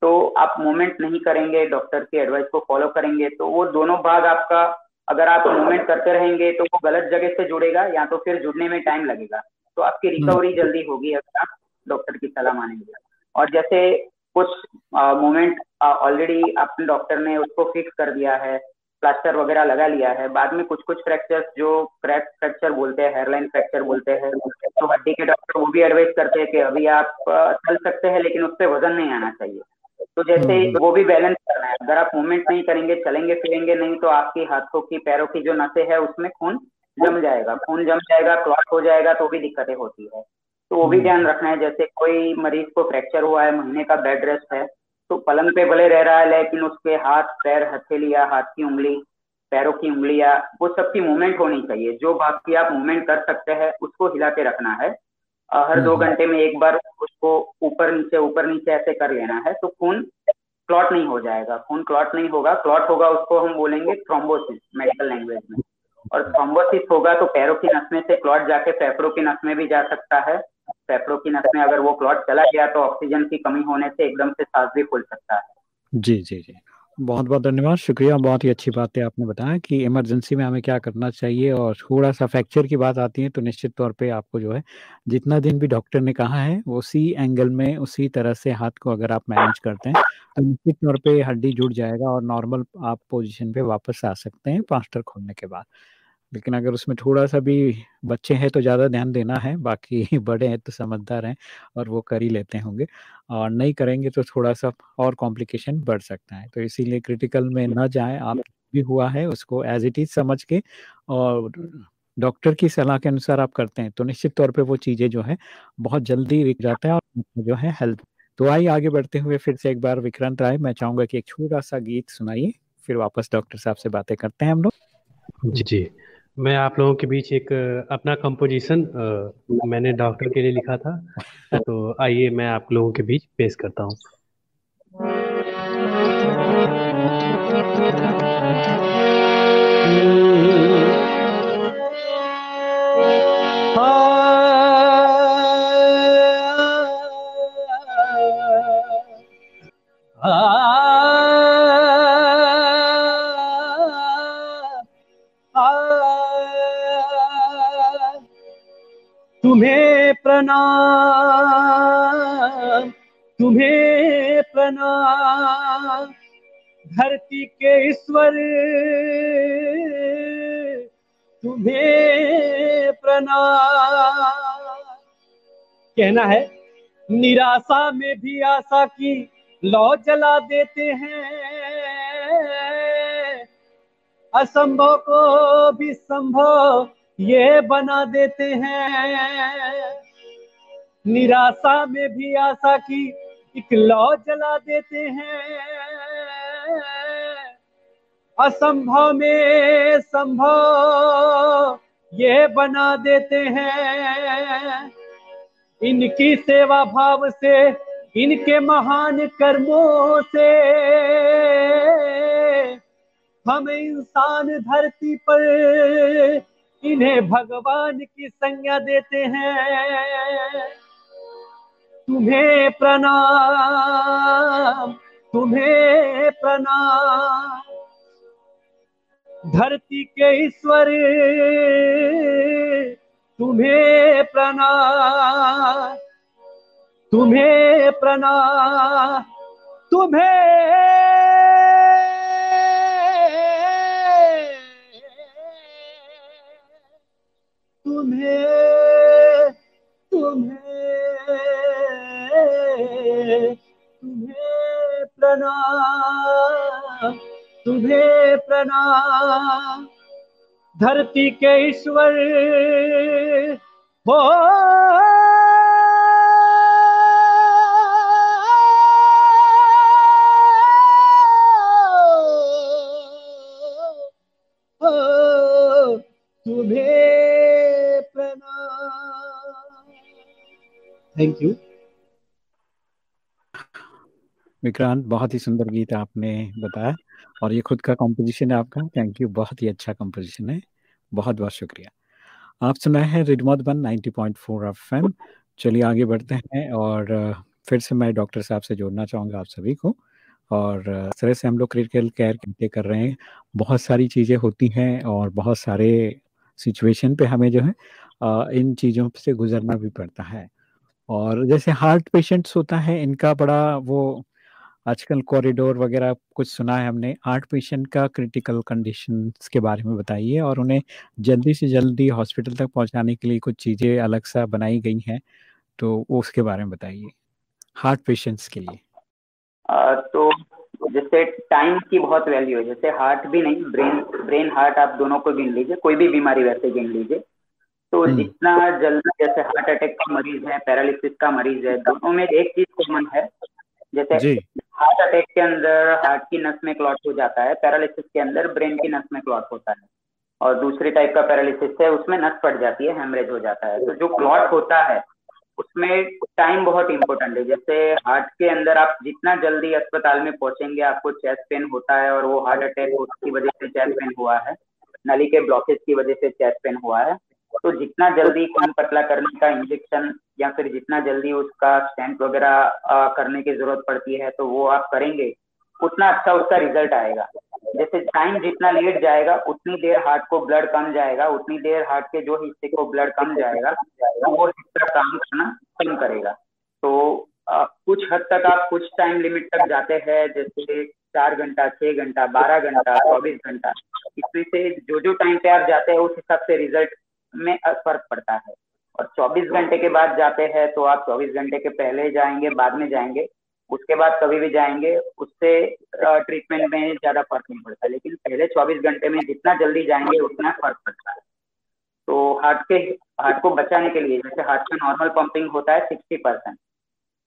तो आप मूवमेंट नहीं करेंगे डॉक्टर की एडवाइस को फॉलो करेंगे तो वो दोनों भाग आपका अगर आप मूवमेंट करते रहेंगे तो वो गलत जगह से जुड़ेगा या तो फिर जुड़ने में टाइम लगेगा। तो आपकी रिकवरी हम्म। जल्दी होगी अगर आप डॉक्टर की सलाह मानेंगे और जैसे कुछ मूवमेंट ऑलरेडी अपने डॉक्टर ने उसको फिक्स कर दिया है प्लास्टर वगैरह लगा लिया है बाद में कुछ कुछ फ्रैक्चर जो क्रैक फ्रैक्चर बोलते हैं हेयरलाइन फ्रैक्चर बोलते हैं तो हड्डी के डॉक्टर वो भी एडवाइस करते हैं कि अभी आप चल सकते हैं लेकिन उस पर वज़न नहीं आना चाहिए तो जैसे हम्म। वो भी बैलेंस करना है अगर आप मूवमेंट नहीं करेंगे चलेंगे फिरेंगे नहीं तो आपकी हाथों की पैरों की जो नसें है उसमें खून जम जाएगा खून जम जाएगा क्लॉट हो जाएगा तो भी दिक्कतें होती है। तो वो भी ध्यान रखना है जैसे कोई मरीज़ को फ्रैक्चर हुआ है महीने का बेड रेस्ट है तो पलंग पे भले रह रहा है लेकिन उसके हाथ पैर हथेली या हाथ की उंगली पैरों की उंगलियाँ वो सबकी मूवमेंट होनी चाहिए। जो बाकी आप मूवमेंट कर सकते हैं उसको हिला के रखना है। हर दो घंटे में एक बार उसको ऊपर नीचे ऊपर नीचे ऐसे कर लेना है तो खून क्लॉट नहीं हो जाएगा। खून क्लॉट नहीं होगा क्लॉट होगा उसको हम बोलेंगे थ्रोम्बोसिस मेडिकल लैंग्वेज में। और थ्रोम्बोसिस होगा तो पैरों की नस में से क्लॉट जाके फेफड़ों की नस में भी जा सकता है। फेफड़ों की नस में अगर वो क्लॉट चला गया तो ऑक्सीजन की कमी होने से एकदम से सांस भी फूल सकता है। जी जी जी। बहुत बहुत धन्यवाद। शुक्रिया, बहुत ही अच्छी बात है आपने बताया कि इमरजेंसी में हमें क्या करना चाहिए और थोड़ा सा फ्रैक्चर की बात आती है तो निश्चित तौर पे आपको जो है, जितना दिन भी डॉक्टर ने कहा है, उसी एंगल में, उसी तरह से हाथ को अगर आप मैनेज करते हैं तो निश्चित तौर पे हड्डी जुड़ जाएगा और नॉर्मल आप पोजिशन पे वापस आ सकते हैं प्लास्टर खोलने के बाद। लेकिन अगर उसमें थोड़ा-सा भी बच्चे हैं तो ज़्यादा ध्यान देना है, बाकी बड़े हैं तो समझदार हैं और वो कर ही लेते होंगे और नहीं करेंगे तो थोड़ा-सा और कॉम्प्लिकेशन बढ़ सकता है। तो इसीलिए क्रिटिकल में ना जाए आप भी हुआ है उसको एज़ इट इज़ समझ के और डॉक्टर की सलाह के अनुसार आप करते हैं, तो निश्चित तौर पे वो चीज़ें जो है बहुत जल्दी रिक जाता है और जो है हेल्प तो आइए आगे बढ़ते हुए फिर से एक बार विक्रांत राय मैं चाहूँगा कि एक छोटा-सा गीत सुनाइए, फिर वापस डॉक्टर साहब से बातें करते हैं हम लोग। जी, जी। मैं आप लोगों के बीच एक अपना कंपोजिशन मैंने डॉक्टर के लिए लिखा था तो आइए मैं आप लोगों के बीच पेश करता हूँ प्रणाम। तुम्हें प्रणाम। धरती के ईश्वर। तुम्हें प्रणाम। कहना है, निराशा में भी आशा की लौ जला देते हैं। असंभव को भी संभव ये बना देते हैं। निराशा में भी आशा की एक लौ जला देते हैं। असंभव में संभव ये बना देते हैं। इनकी सेवा भाव से, इनके महान कर्मों से हम इंसान धरती पर इन्हें भगवान की संज्ञा देते हैं। तुम्हें प्रणाम तुम्हें प्रणाम। धरती के ईश्वर, तुम्हें प्रणाम तुम्हें प्रणाम। तुम्हें तुम्हें तुम्हें तुम्हें प्रणाम तुम्हें प्रणाम। धरती के ईश्वर हो थैंक यू विक्रांत, बहुत ही सुंदर गीत आपने बताया और ये खुद का कंपोजिशन है आपका। थैंक यू बहुत ही अच्छा कंपोजिशन है। बहुत बहुत शुक्रिया। आप सुनाए हैं रिडमोट one ninety point four F M चलिए आगे बढ़ते हैं और फिर से मैं डॉक्टर साहब से जोड़ना चाहूँगा आप सभी को। और इस तरह से हम लोग क्रिटिकल केयर कैसे कर रहे हैं। बहुत सारी चीज़ें होती हैं और बहुत सारे सिचुएशन पे हमें जो है इन चीज़ों से गुजरना भी पड़ता है। और जैसे हार्ट पेशेंट्स होता है इनका बड़ा वो आजकल कॉरिडोर वगैरह कुछ सुना है हमने हार्ट पेशेंट का क्रिटिकल कंडीशन के बारे में बताइए और उन्हें जल्दी से जल्दी हॉस्पिटल तक पहुँचाने के लिए कुछ चीज़ें अलग सा बनाई गई हैं तो उसके बारे में बताइए हार्ट पेशेंट्स के लिए। आ, तो जैसे टाइम की बहुत वैल्यू है जैसे हार्ट भी नहीं ब्रेन ब्रेन हार्ट आप दोनों को गिन लीजिए कोई भी बीमारी वैसे गिन लीजिए। तो हम्म। जितना जल्दी जैसे हार्ट अटैक का मरीज़ है पैरालिसिस का मरीज़ है दोनों में एक चीज़ कॉमन है जैसे हार्ट अटैक के अंदर हार्ट की नस में क्लॉट हो जाता है पैरालिसिस के अंदर ब्रेन की नस में क्लॉट होता है और दूसरी टाइप का पैरालिसिस है उसमें नस पड़ जाती है हेमरेज हो जाता है। तो जो क्लॉट होता है उसमें टाइम बहुत इंपॉर्टेंट है। जैसे हार्ट के अंदर आप जितना जल्दी अस्पताल में पहुँचेंगे आपको चेस्ट पेन होता है और वो हार्ट अटैक की वजह से चेस्ट पेन हुआ है नली के ब्लॉकेज की वजह से चेस्ट पेन हुआ है तो जितना जल्दी खून पतला करने का इंजेक्शन या फिर जितना जल्दी उसका स्टेंट वगैरह करने की ज़रूरत पड़ती है तो वो आप करेंगे उतना अच्छा उसका रिज़ल्ट आएगा। जैसे टाइम जितना लेट जाएगा उतनी देर हार्ट को ब्लड कम जाएगा उतनी देर हार्ट के जो हिस्से को ब्लड कम जाएगा तो वो हिस्सा काम करना कम करेगा। तो आ, कुछ हद तक आप कुछ टाइम लिमिट तक जाते हैं जैसे चार घंटा छह घंटा बारह घंटा चौबीस घंटा इसमें से जो जो टाइम पे आप जाते हैं उस हिसाब से रिज़ल्ट में फ़र्क पड़ता है। और 24 घंटे के बाद जाते हैं तो आप 24 घंटे के पहले जाएँगे, बाद में जाएँगे, उसके बाद कभी भी जाएँगे, उससे ट्रीटमेंट में ज़्यादा फ़र्क नहीं पड़ता। लेकिन पहले 24 घंटे में जितना जल्दी जाएँगे, उतना फ़र्क पड़ता है। तो हार्ट के, हार्ट को बचाने के लिए, जैसे हार्ट का नॉर्मल पंपिंग होता है सिक्सटी परसेंट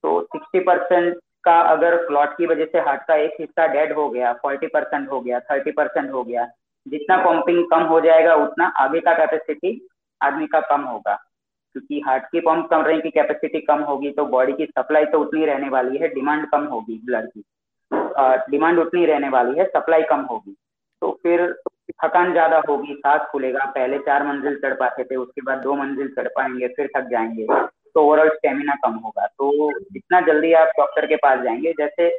तो सिक्सटी परसेंट का अगर क्लॉट की वजह से हार्ट का एक हिस्सा डेड हो गया फोर्टी परसेंट हो गया थर्टी परसेंट हो गया जितना पंपिंग कम हो जाएगा, उतना आगे का कैपेसिटी आदमी का कम होगा। क्योंकि हार्ट की पंप करने की कैपेसिटी कम होगी तो बॉडी की सप्लाई तो उतनी रहने वाली है डिमांड कम होगी ब्लड की। डिमांड उतनी रहने वाली है सप्लाई कम होगी। तो फिर थकान ज़्यादा होगी, सांस फूलेगा, पहले चार मंजिल चढ़ पाते थे, उसके बाद दो मंजिल चढ़ पाएँगे, फिर थक जाएँगे तो ओवरऑल स्टेमिना कम होगा। तो जितना जल्दी आप डॉक्टर के पास जाएँगे, जैसे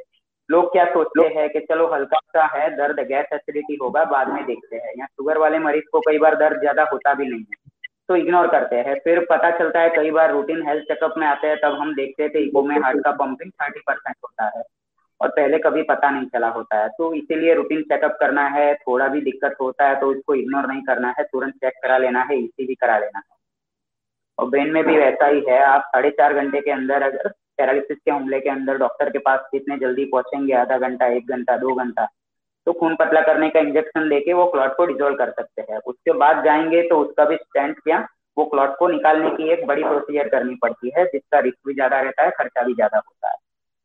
लोग क्या सोचते हैं कि चलो हल्का सा है दर्द गैस एसिडिटी होगा बाद में देखते हैं। या शुगर वाले मरीज़ को कई बार दर्द ज़्यादा होता भी नहीं है तो इग्नोर करते हैं। फिर पता चलता है कई बार रूटीन हेल्थ चेकअप में आते हैं तब हम देखते थे इको में हार्ट का पंपिंग थर्टी परसेंट होता है और पहले कभी पता नहीं चला होता है। तो इसीलिए रूटीन चेकअप करना है थोड़ा भी दिक्कत होता है तो इसको इग्नोर नहीं करना है तुरंत चेक करा लेना है ईसीजी करा लेना है। और ब्रेन में भी वैसा ही है आप साढ़े चार घंटे के अंदर अगर पैरालिसिस के हमले के अंदर डॉक्टर के पास जितने जल्दी पहुँचेंगे, आधा घंटा, एक घंटा, दो घंटा तो खून पतला करने का इंजेक्शन लेके वो क्लॉट को डिजोल्व कर सकते हैं। उसके बाद जाएँगे तो उसका भी स्टेंट क्या वो क्लॉट को निकालने की एक बड़ी प्रोसीजर करनी पड़ती है, जिसका रिस्क भी ज़्यादा रहता है, खर्चा भी ज़्यादा होता है।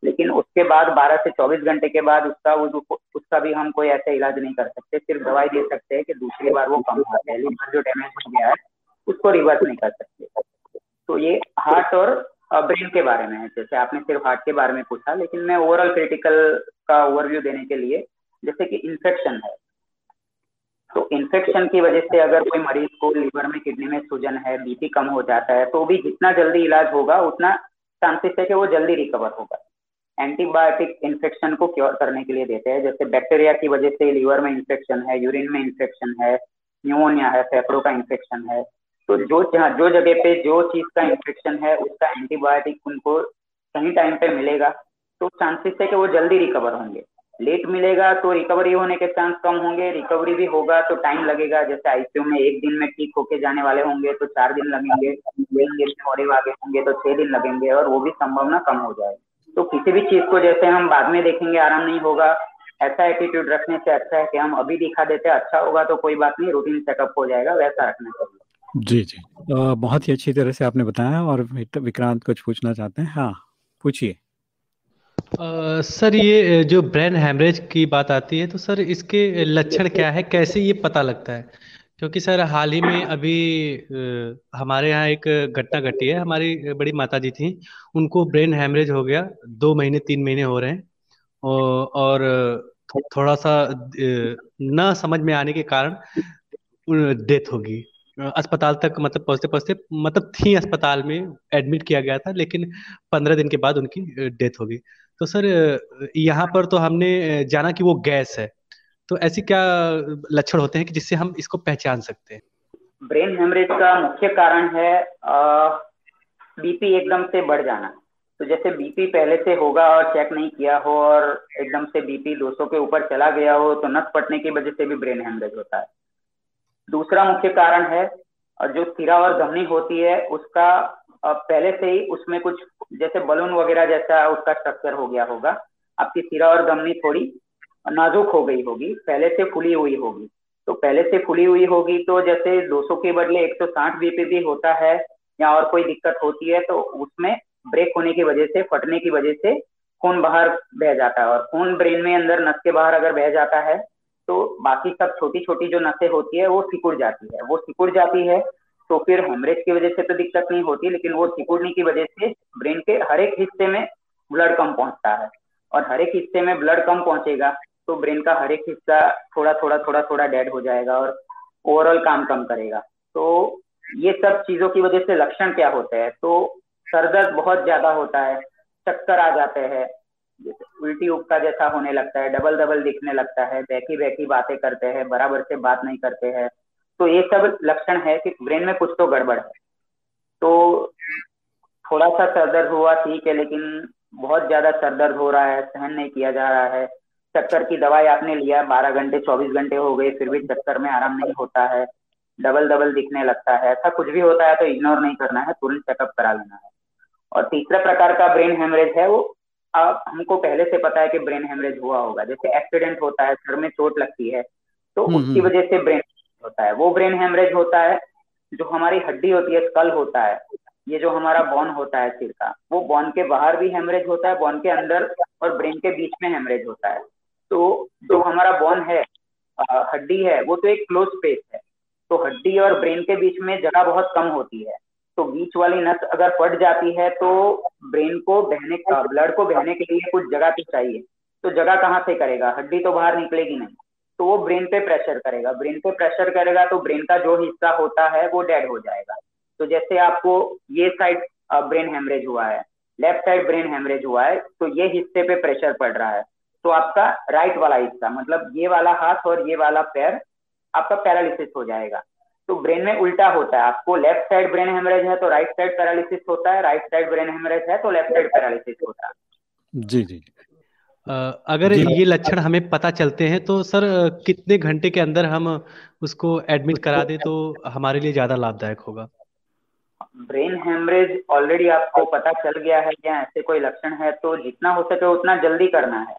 लेकिन उसके बाद 12 से 24 घंटे के बाद उसका उसका भी हम कोई ऐसा इलाज नहीं कर सकते, सिर्फ़ दवाई दे सकते हैं कि दूसरी बार वो कम हो पहली बार जो डैमेज हो गया है, उसको रिवर्स नहीं कर सकते। तो ये हार्ट और ब्रेन के बारे में जैसे आपने सिर्फ़ हार्ट के बारे में पूछा, लेकिन मैं ओवरऑल क्रिटिकल का ओवरव्यू देने के लिए, जैसे कि इन्फेक्शन है। तो इन्फेक्शन की वजह से अगर कोई मरीज़ को लीवर में, किडनी में सूजन है, बीपी कम हो जाता है तो भी जितना जल्दी इलाज होगा, उतना चांसेस है कि वो जल्दी रिकवर होगा। एंटीबायोटिक इन्फेक्शन को क्योर करने के लिए देते हैं। जैसे बैक्टीरिया की वजह से लीवर में इन्फेक्शन है, यूरिन में इन्फेक्शन है, न्यूमोनिया है, फेफड़ों का इन्फेक्शन है तो जो जहाँ, जो जगह पे जो चीज़ का इन्फेक्शन है, उसका एंटीबायोटिक उनको सही टाइम पे मिलेगा तो चांसेस है कि वो जल्दी रिकवर होंगे। लेट मिलेगा तो रिकवरी होने के चांस कम होंगे रिकवरी भी होगा तो टाइम लगेगा। जैसे आईसीयू में एक दिन में ठीक होके जाने वाले होंगे तो चार दिन लगेंगे बड़े वाले होंगे तो छह दिन लगेंगे, और वो भी संभावना कम हो जाएगी तो किसी भी चीज़ को जैसे हम बाद में देखेंगे, आराम नहीं होगा। ऐसा एटीट्यूड रखने से अच्छा है कि हम अभी दिखा देते अच्छा होगा तो कोई बात नहीं रूटीन चेकअप हो जाएगा, वैसा रखना चाहिए। जी जी। आ, बहुत ही अच्छी तरह से आपने बताया और विक्रांत कुछ पूछना चाहते हैं? हाँ पूछिए। सर ये जो ब्रेन हेमरेज की बात आती है तो सर इसके लक्षण क्या है? कैसे ये पता लगता है? क्योंकि सर हाल ही में अभी हमारे यहाँ एक घटना घटी है। हमारी बड़ी माता जी थी। उनको ब्रेन हेमरेज हो गया। दो महीने तीन महीने हो रहे हैं। और थोड़ा सा न समझ में आने के कारण डेथ होगी। अस्पताल तक मतलब पहुँचते पहुँचते मतलब थी अस्पताल में एडमिट किया गया था, लेकिन पंद्रह दिन के बाद उनकी डेथ हो गई। तो सर यहाँ पर तो हमने जाना कि वो गैस है। तो ऐसी क्या लक्षण होते हैं कि जिससे हम इसको पहचान सकते हैं? ब्रेन हेमरेज का मुख्य कारण है बीपी एकदम से बढ़ जाना। तो जैसे बीपी पहले से होगा और चेक नहीं किया हो और एकदम से बीपी 200 के ऊपर चला गया हो तो नस पटने की वजह से भी ब्रेन हेमरेज होता है। दूसरा मुख्य कारण है जो सिरा और धमनी होती है, उसका पहले से ही उसमें कुछ, जैसे बलून वगैरह जैसा उसका स्ट्रक्चर हो गया होगा आपकी सिरा और धमनी थोड़ी नाजुक हो गई होगी, पहले से फुली हुई होगी। तो पहले से फुली हुई होगी तो जैसे 200 के बदले 160 बीपीपी होता है, या और कोई दिक्कत होती है तो उसमें ब्रेक होने की वजह से, फटने की वजह से खून बाहर बह जाता है, और खून ब्रेन में अंदर नस के बाहर अगर बह जाता है तो बाकी सब छोटी छोटी जो नसें होती है, वो सिकुड़ जाती है। वो सिकुड़ जाती है तो फिर हेमरेज की वजह से तो दिक्कत नहीं होती, लेकिन वो सिकुड़ने की वजह से ब्रेन के हर एक हिस्से में ब्लड कम पहुँचता है। और हर एक हिस्से में ब्लड कम पहुंचेगा तो ब्रेन का हर एक हिस्सा थोड़ा थोड़ा थोड़ा थोड़ा डेड हो जाएगा और ओवरऑल काम कम करेगा। तो ये सब चीज़ों की वजह से लक्षण क्या होते हैं? तो सरदर्द बहुत ज़्यादा होता है, चक्कर आ जाते हैं उल्टी उपका जैसा होने लगता है, डबल डबल दिखने लगता है, बैठी बैठी बातें करते हैं, बराबर से बात नहीं करते हैं। तो ये सब लक्षण है कि ब्रेन में कुछ तो गड़बड़ है। तो थोड़ा सा सरदर्द हुआ, ठीक है, लेकिन बहुत ज़्यादा सरदर्द हो रहा है, सहन नहीं किया जा रहा है। चक्कर की दवाई आपने लिया, बारह घंटे, चौबीस घंटे हो गए, फिर भी चक्कर में आराम नहीं होता है, डबल डबल दिखने लगता है। ऐसा कुछ भी होता है तो इग्नोर नहीं करना है, तुरंत चेकअप करा लेना है। और तीसरा प्रकार का ब्रेन हेमरेज है, वो अब हमको पहले से पता है कि ब्रेन हेमरेज हुआ होगा। जैसे एक्सीडेंट होता है सर में चोट लगती है तो हम्म, उसकी हम्म। वजह से ब्रेन होता है। वो ब्रेन हेमरेज होता है जो हमारी हड्डी होती है स्कल होता है ये जो हमारा बॉन होता है सिर का वो बॉन के बाहर भी हेमरेज होता है बॉन के अंदर और ब्रेन के बीच में हेमरेज होता है। तो जो हमारा बॉन है हड्डी है वो तो एक क्लोज स्पेस है। तो हड्डी और ब्रेन के बीच में जगह बहुत कम होती है। तो बीच वाली नस अगर फट जाती है तो ब्रेन को बहने का, ब्लड को बहने के लिए कुछ जगह तो चाहिए। तो जगह कहाँ से करेगा? हड्डी तो बाहर निकलेगी नहीं। तो वो ब्रेन पे प्रेशर करेगा। ब्रेन पे प्रेशर करेगा तो ब्रेन का जो हिस्सा होता है वो डेड हो जाएगा। तो जैसे आपको ये साइड ब्रेन हेमरेज हुआ है, लेफ़्ट साइड ब्रेन हेमरेज हुआ है तो ये हिस्से पे प्रेशर पड़ रहा है। तो आपका राइट वाला हिस्सा मतलब ये वाला हाथ और ये वाला पैर आपका पैरालिसिस हो जाएगा। तो ब्रेन में उल्टा होता है। आपको लेफ़्ट साइड ब्रेन हेमरेज है तो राइट साइड पैरालिसिस होता है राइट साइड ब्रेन हेमरेज है तो लेफ़्ट साइड पैरालिसिस होता है। जी जी। अगर जी, ये लक्षण हमें पता चलते हैं तो सर कितने घंटे के अंदर हम उसको एडमिट करा दें तो हमारे लिए ज़्यादा लाभदायक होगा? ब्रेन हेमरेज ऑलरेडी आपको पता चल गया है या ऐसे कोई लक्षण है तो जितना हो सके उतना जल्दी करना है।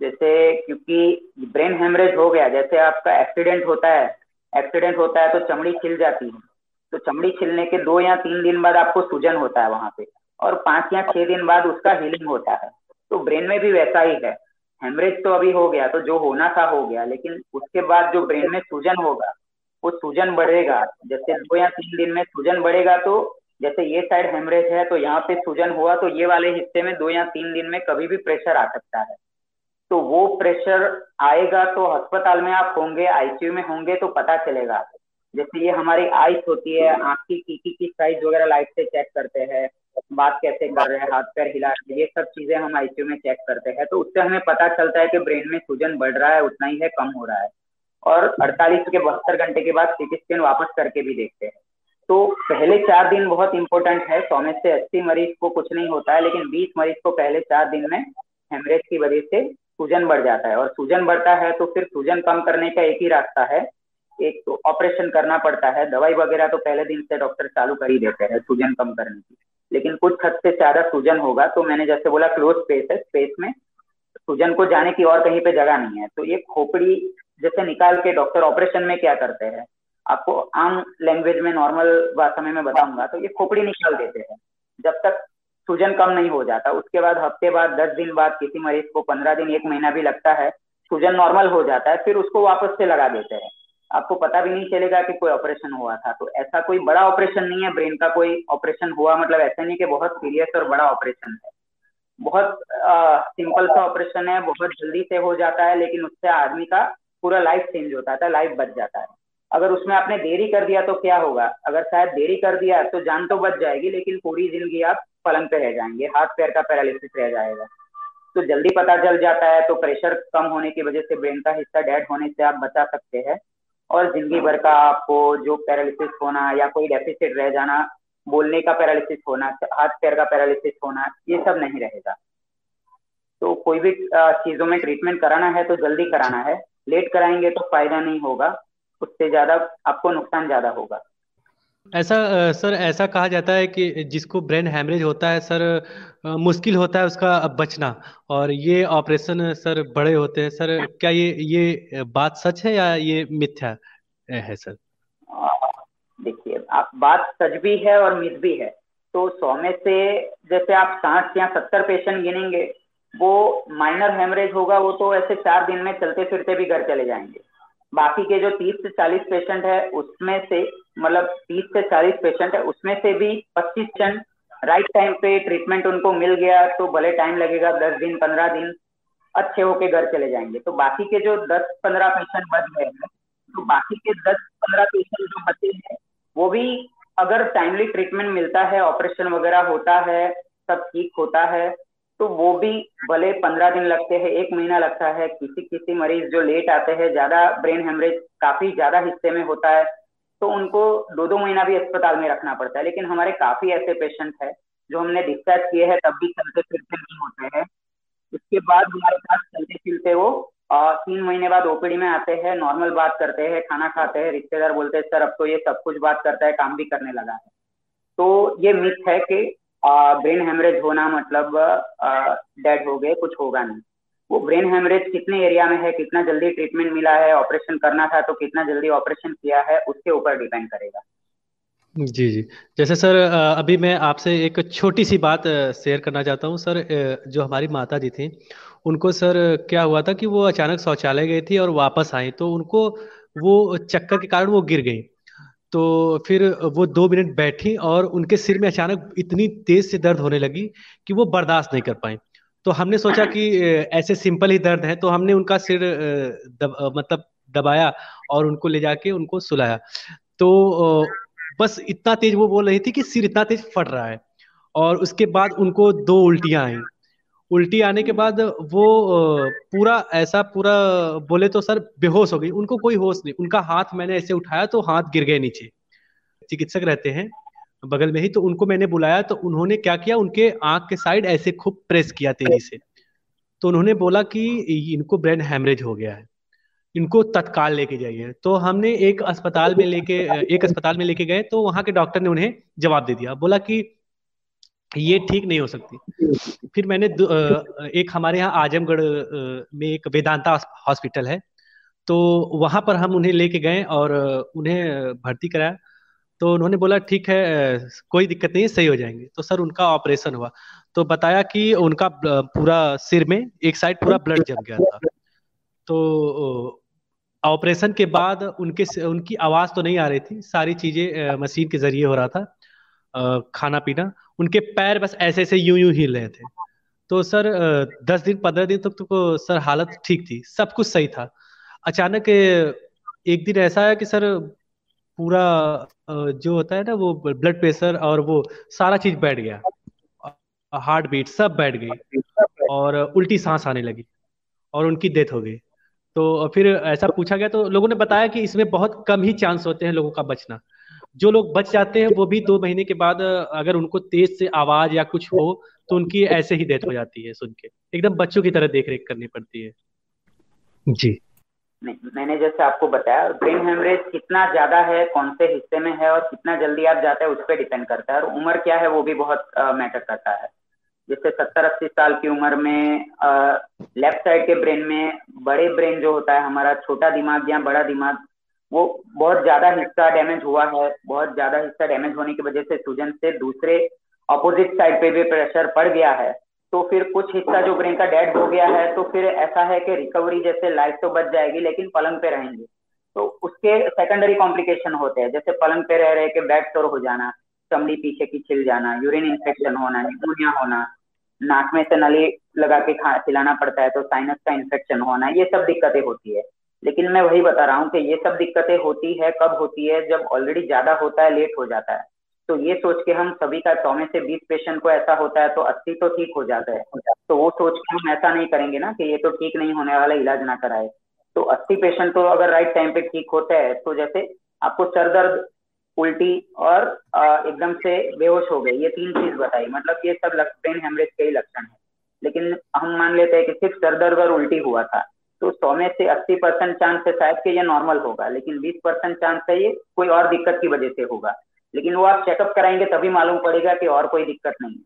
जैसे क्योंकि ब्रेन हेमरेज हो गया जैसे आपका एक्सीडेंट होता है एक्सीडेंट होता है तो चमड़ी छिल जाती है। तो चमड़ी छिलने के दो या तीन दिन बाद आपको सूजन होता है वहाँ पे और पाँच या छह दिन बाद उसका हीलिंग होता है। तो ब्रेन में भी वैसा ही है। हेमरेज तो अभी हो गया तो जो होना था हो गया, लेकिन उसके बाद जो ब्रेन में सूजन होगा, वो सूजन बढ़ेगा। जैसे दो या तीन दिन में सूजन बढ़ेगा तो जैसे ये साइड हेमरेज है तो यहाँ पे सूजन हुआ तो ये वाले हिस्से में दो या तीन दिन में कभी भी प्रेशर आ सकता है। तो वो प्रेशर आएगा तो अस्पताल में आप होंगे आईसीयू में होंगे तो पता चलेगा। जैसे ये हमारी आइस होती है, आँख की कीकी की साइज़ वगैरह लाइट से चेक करते हैं, बात कैसे कर रहे हैं, हाथ पैर हिला रहे ये सब चीज़ें हम आईसीयू में चेक करते हैं। तो उससे हमें पता चलता है कि ब्रेन में सूजन बढ़ रहा है, उतना ही है, कम हो रहा है। और 48 के बहत्तर घंटे के बाद सीटी स्कैन वापस करके भी देखते हैं। तो पहले चार दिन बहुत इंपॉर्टेंट है, सौ में से अस्सी मरीज़ को कुछ नहीं होता है, लेकिन बीस मरीज़ को पहले चार दिन में हेमरेज की वजह से सूजन बढ़ जाता है। और सूजन बढ़ता है तो फिर सूजन कम करने का एक ही रास्ता है। एक तो ऑपरेशन करना पड़ता है। दवाई वगैरह तो पहले दिन से डॉक्टर चालू कर ही देते हैं सूजन कम करने की। लेकिन कुछ हद से ज़्यादा सूजन होगा तो मैंने जैसे बोला क्लोज स्पेस है। स्पेस में सूजन को जाने की और कहीं पे जगह नहीं है। तो ये खोपड़ी जैसे निकाल के डॉक्टर ऑपरेशन में क्या करते हैं? आपको आम लैंग्वेज में नॉर्मल भाषा में मैं बताऊँगा। तो ये खोपड़ी निकाल देते हैं। जब तक सूजन कम नहीं हो जाता। उसके बाद हफ़्ते बाद, दस दिन बाद किसी मरीज़ को पंद्रह दिन, एक महीना भी लगता है, सूजन नॉर्मल हो जाता है, फिर उसको वापस से लगा देते हैं। आपको पता भी नहीं चलेगा कि कोई ऑपरेशन हुआ था। तो ऐसा कोई बड़ा ऑपरेशन नहीं है ब्रेन का कोई ऑपरेशन हुआ मतलब ऐसा नहीं कि बहुत सीरियस और बड़ा ऑपरेशन है। बहुत सिंपल सा ऑपरेशन है, बहुत जल्दी से हो जाता है, लेकिन उससे आदमी का पूरा लाइफ चेंज होता है लाइफ बच जाता है। अगर उसमें आपने देरी कर दिया तो क्या होगा? अगर शायद देरी कर दिया तो जान तो बच जाएगी, लेकिन पूरी ज़िंदगी आप पलंग पे रह जाएँगे, हाथ पैर का पैरालिसिस रह जाएगा। तो जल्दी पता चल जाता है तो प्रेशर कम होने की वजह से ब्रेन का हिस्सा डेड होने से आप बचा सकते हैं। और ज़िंदगी भर का आपको जो पैरालिसिस होना या कोई डेफिसिट रह जाना, बोलने का पैरालिसिस होना, हाथ पैर का पैरालिसिस होना, ये सब नहीं रहेगा। तो कोई भी चीज़ों में ट्रीटमेंट कराना है तो जल्दी कराना है। लेट कराएँगे तो फ़ायदा नहीं होगा, उससे ज़्यादा आपको नुकसान ज़्यादा होगा। ऐसा सर, ऐसा कहा जाता है कि जिसको ब्रेन हैमरेज होता है, सर मुश्किल होता है उसका बचना। और ये ऑपरेशन, सर, बड़े होते हैं। सर, क्या ये ये बात सच है या ये मिथ्या है, सर? देखिए, आप, बात सच भी है और मिथ भी है। तो सौ में से जैसे आप साठ या सत्तर पेशेंट गिनेंगे, वो माइनर हेमरेज होगा, वो तो ऐसे चार दिन में चलते फिरते भी घर चले जाएँगे। बाकी के जो तीस से चालीस पेशेंट है, उसमें से मतलब तीस से चालीस पेशेंट है, उसमें से भी पच्चीस पेशेंट राइट टाइम पे ट्रीटमेंट उनको मिल गया तो भले टाइम लगेगा, दस दिन, पंद्रह दिन, अच्छे होके घर चले जाएँगे। तो बाकी के जो दस पंद्रह पेशेंट बच गए हैं तो बाकी के दस पंद्रह पेशेंट जो बचे हैं, वो भी अगर टाइमली ट्रीटमेंट मिलता है ऑपरेशन वगैरह होता है, सब ठीक होता है तो वो भी भले पंद्रह दिन लगते हैं, एक महीना लगता है किसी किसी मरीज़ जो लेट आते हैं, ज़्यादा ब्रेन हेमरेज काफ़ी ज़्यादा हिस्से में होता है तो उनको दो दो महीना भी अस्पताल में रखना पड़ता है। लेकिन हमारे काफ़ी ऐसे पेशेंट है जो हमने डिस्चार्ज किए हैं तब भी चलते फिरते नहीं होते हैं। उसके बाद हमारे पास चलते फिरते वो आ, तीन महीने बाद ओपीडी में आते हैं नॉर्मल बात करते हैं खाना खाते हैं रिश्तेदार बोलते हैं सर अब तो ये सब कुछ बात करता है काम भी करने लगा है। तो ये मिथ है कि ब्रेन हेमरेज होना मतलब डेड हो गए कुछ होगा नहीं। वो ब्रेन हेमरेज कितने एरिया में है, कितना जल्दी ट्रीटमेंट मिला है ऑपरेशन करना था तो कितना जल्दी ऑपरेशन किया है, उसके ऊपर डिपेंड करेगा। जी जी। जैसे सर अभी मैं आपसे एक छोटी सी बात शेयर करना चाहता हूँ। सर जो हमारी माता जी थी, उनको सर, क्या हुआ था कि वो अचानक शौचालय गई थी और वापस आई तो उनको वो चक्कर के कारण वो गिर गई। तो फिर वो दो मिनट बैठी और उनके सिर में अचानक इतनी तेज से दर्द होने लगी कि वो बर्दाश्त नहीं कर पाई। तो हमने सोचा कि ऐसे सिंपल ही दर्द है तो हमने उनका सिर दब, मतलब दबाया और उनको ले जाके उनको सुलाया। तो बस इतना तेज वो बोल रही थी कि सिर इतना तेज फट रहा है और उसके बाद उनको दो उल्टियाँ आई। उल्टी आने के बाद वो पूरा ऐसा पूरा बोले तो सर बेहोश हो गई। उनको कोई होश नहीं उनका हाथ मैंने ऐसे उठाया तो हाथ गिर गए नीचे। चिकित्सक रहते हैं बगल में ही तो उनको मैंने बुलाया तो उन्होंने क्या किया, उनके आँख के साइड ऐसे खूब प्रेस किया तेज़ी से। तो उन्होंने बोला कि इनको ब्रेन हेमरेज हो गया है, इनको तत्काल लेके जाइए। तो हमने एक अस्पताल में लेके, एक अस्पताल में लेके गए तो वहाँ के डॉक्टर ने उन्हें जवाब दे दिया। बोला कि ये ठीक नहीं हो सकती। फिर मैंने एक हमारे यहाँ आजमगढ़ में एक वेदांता हॉस्पिटल है तो वहाँ पर हम उन्हें लेके गए और उन्हें भर्ती कराया। तो उन्होंने बोला ठीक है कोई दिक्कत नहीं सही हो जाएँगे। तो सर उनका ऑपरेशन हुआ। तो बताया कि उनका पूरा सिर में एक साइड पूरा ब्लड जम गया था। तो ऑपरेशन के बाद उनके उनकी आवाज़ तो नहीं आ रही थी सारी चीज़ें मशीन के ज़रिए हो रहा था खाना पीना उनके पैर बस ऐसे ऐसे यूँ यूँ हिल रहे थे। तो सर दस दिन पंद्रह दिन तक तो, तो सर हालत ठीक थी सब कुछ सही था। अचानक एक दिन ऐसा है कि सर पूरा जो होता है ना वो ब्लड प्रेशर और वो सारा चीज़ बैठ गया। हार्ट बीट सब बैठ गई और उल्टी सांस आने लगी और उनकी डेथ हो गई। तो फिर ऐसा पूछा गया तो लोगों ने बताया कि इसमें बहुत कम ही चांस होते हैं लोगों का बचना। जो लोग बच जाते हैं वो भी दो महीने के बाद अगर उनको तेज से आवाज़ या कुछ हो तो उनकी ऐसे ही डेथ हो जाती है सुन के। एकदम बच्चों की तरह देख रेख करनी पड़ती है। जी। मैंने जैसे आपको बताया ब्रेन हेमरेज कितना ज़्यादा है, कौन से हिस्से में है और कितना जल्दी आप जाते हैं, उस पर डिपेंड करता है। और उम्र क्या है, वो भी बहुत मैटर करता है। जैसे सत्तर अस्सी साल की उम्र में लेफ़्ट साइड के ब्रेन में बड़े ब्रेन जो होता है, हमारा छोटा दिमाग या बड़ा दिमाग, वो बहुत ज़्यादा हिस्सा डैमेज हुआ है। बहुत ज़्यादा हिस्सा डैमेज होने की वजह से सूजन से दूसरे अपोजिट साइड पे भी प्रेशर पड़ गया है। तो फिर कुछ हिस्सा जो ब्रेन का डेड हो गया है तो फिर ऐसा है कि रिकवरी जैसे लाइफ तो बच जाएगी, लेकिन पलंग पे रहेंगे। तो उसके सेकेंडरी कॉम्प्लिकेशन होते हैं, जैसे पलंग पे रह रहे के बैक स्टोर हो जाना, चमड़ी पीछे की छिल जाना यूरिन इन्फेक्शन होना, निमोनिया होना, नाक में से नली लगा के खा, खिलाना पड़ता है तो साइनस का इन्फेक्शन होना, ये सब दिक्कतें होती है। लेकिन मैं वही बता रहा हूँ कि ये सब दिक्कतें होती है, कब होती है, जब ऑलरेडी ज़्यादा होता है लेट हो जाता है। तो ये सोच के हम सभी का सौ में से बीस पेशेंट को ऐसा होता है तो अस्सी तो ठीक हो जाता है। तो वो सोच के हम ऐसा नहीं करेंगे ना कि ये तो ठीक नहीं होने वाला, इलाज ना कराए। तो अस्सी पेशेंट तो अगर राइट टाइम पे ठीक होता है तो जैसे आपको सर दर्द उल्टी और एकदम से बेहोश हो गए, ये तीन चीज़ बताई। मतलब ये सब ब्रेन हेमरेज के ही लक्षण है। लेकिन हम मान लेते हैं कि सिर्फ़ सर दर्द और उल्टी हुआ था तो सौ में से अस्सी परसेंट चांस है शायद कि ये नॉर्मल होगा, लेकिन बीस परसेंट चांस है ये कोई और दिक्कत की वजह से होगा। लेकिन वो आप चेकअप कराएँगे तभी मालूम पड़ेगा कि और कोई दिक्कत नहीं है।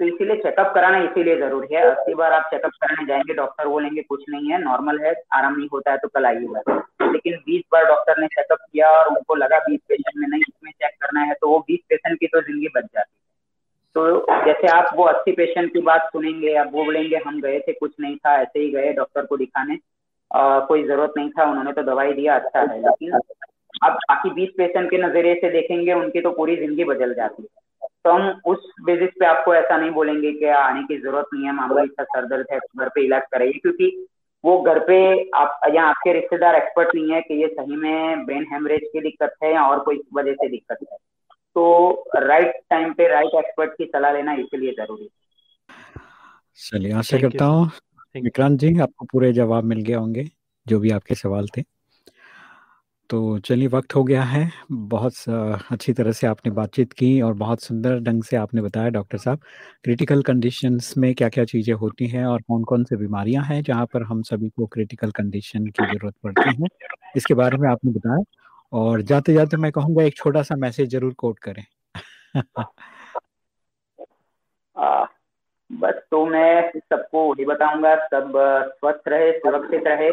तो इसीलिए चेकअप कराना इसीलिए ज़रूरी है। अस्सी बार आप चेकअप कराने जाएँगे डॉक्टर बोलेंगे कुछ नहीं है नॉर्मल है आराम नहीं होता है तो कल आइएगा लेकिन बीस बार डॉक्टर ने चेकअप किया और उनको लगा बीस पेशेंट में नहीं इसमें चेक करना है तो वो बीस पेशेंट की तो ज़िंदगी बच जाती है। तो जैसे आप वो अस्सी पेशेंट की बात सुनेंगे आप वो बोलेंगे हम गए थे कुछ नहीं था ऐसे ही गए डॉक्टर को दिखाने। आ, कोई ज़रूरत नहीं था उन्होंने तो दवाई दिया अच्छा है लेकिन आप बाकी बीस पेशेंट के नज़रिए से देखेंगे उनकी तो पूरी ज़िंदगी बदल जाती है। तो हम उस बेसिस पे आपको ऐसा नहीं बोलेंगे कि आने की ज़रूरत नहीं है मामूली सा सर दर्द है घर पे इलाज कराइए क्योंकि वो घर पे आप या आपके रिश्तेदार एक्सपर्ट नहीं है कि ये सही में ब्रेन हेमरेज की दिक्कत है या और कोई वजह से दिक्कत है। तो राइट टाइम पे राइट एक्सपर्ट की सलाह लेना इसलिए ज़रूरी है। चलिए आशा करता हूँ विक्रांत जी आपको पूरे जवाब मिल गए होंगे जो भी आपके सवाल थे। तो चलिए, वक्त हो गया है। बहुत अच्छी तरह से आपने बातचीत की और बहुत सुंदर ढंग से आपने बताया डॉक्टर साहब, क्रिटिकल कंडीशंस में क्या क्या चीज़ें होती हैं और कौन कौन से बीमारियाँ हैं जहाँ पर हम सभी को क्रिटिकल कंडीशन की ज़रूरत पड़ती है, इसके बारे में आपने बताया और जाते जाते मैं कहूँगा एक छोटा सा मैसेज ज़रूर कोट करें। बस तो मैं सबको वही बताऊँगा, सब स्वस्थ रहे, सुरक्षित रहे।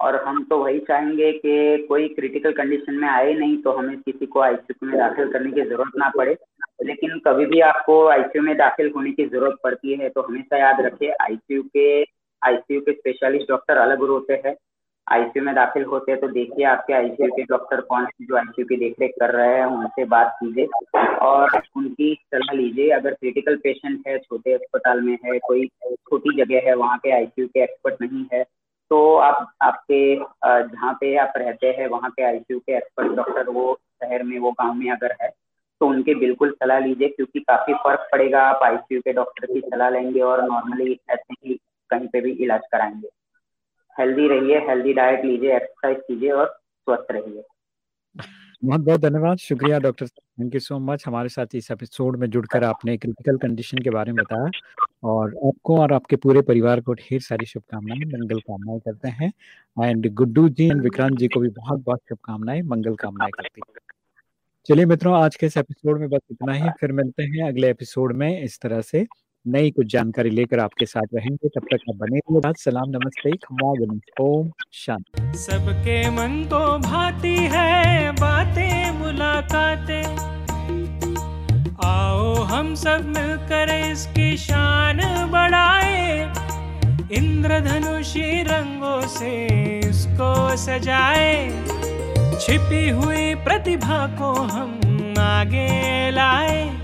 और हम तो वही चाहेंगे कि कोई क्रिटिकल कंडीशन में आए नहीं तो हमें किसी को आईसीयू में दाखिल करने की ज़रूरत ना पड़े। लेकिन कभी भी आपको आईसीयू में दाखिल होने की ज़रूरत पड़ती है तो हमेशा याद रखिए आईसीयू के आईसीयू के स्पेशलिस्ट डॉक्टर अलग होते हैं। आईसीयू में दाखिल होते हैं तो देखिए आपके आईसीयू के डॉक्टर कौन है, जो आईसीयू की देखरेख कर रहे हैं, उनसे बात कीजिए और उनकी सलाह लीजिए। अगर क्रिटिकल पेशेंट है, छोटे अस्पताल में है, कोई छोटी जगह है, वहाँ के आईसीयू के एक्सपर्ट नहीं है तो आप, आपके जहाँ पे आप रहते हैं, वहाँ पे आईसीयू के एक्सपर्ट डॉक्टर वो शहर में, वो गाँव में अगर है तो उनके बिल्कुल सलाह लीजिए, क्योंकि काफ़ी फ़र्क पड़ेगा। आप आईसीयू के डॉक्टर की सलाह लेंगे और नॉर्मली ऐसे ही कहीं पे भी इलाज कराएँगे। हेल्दी रहिए हेल्दी डाइट लीजिए एक्सरसाइज कीजिए और स्वस्थ रहिए। बहुत बहुत धन्यवाद। शुक्रिया doctor thank you so much. हमारे साथ इस एपिसोड में जुड़कर आपने क्रिटिकल कंडीशन के बारे में बताया और आपको और आपके पूरे परिवार को ढेर सारी शुभकामनाएँ। मंगल कामनाएँ करते हैं। एंड गुड्डू जी एंड विक्रांत जी को भी बहुत बहुत शुभकामनाएँ। मंगल कामनाएँ करती हैं। चलिए मित्रों, आज के इस एपिसोड में बस इतना ही। फिर मिलते हैं अगले एपिसोड में इस तरह से। नई कुछ जानकारी लेकर आपके साथ रहेंगे। तब तक आप बने सलाम, नमस्ते ओम, शांति। सबके मन तो भाती है, बातें, मुलाकातें। आओ हम सब मिलकर इसकी शान बढ़ाए। इंद्रधनुषी रंगों से इसको सजाए। छिपी हुई प्रतिभा को हम आगे लाए।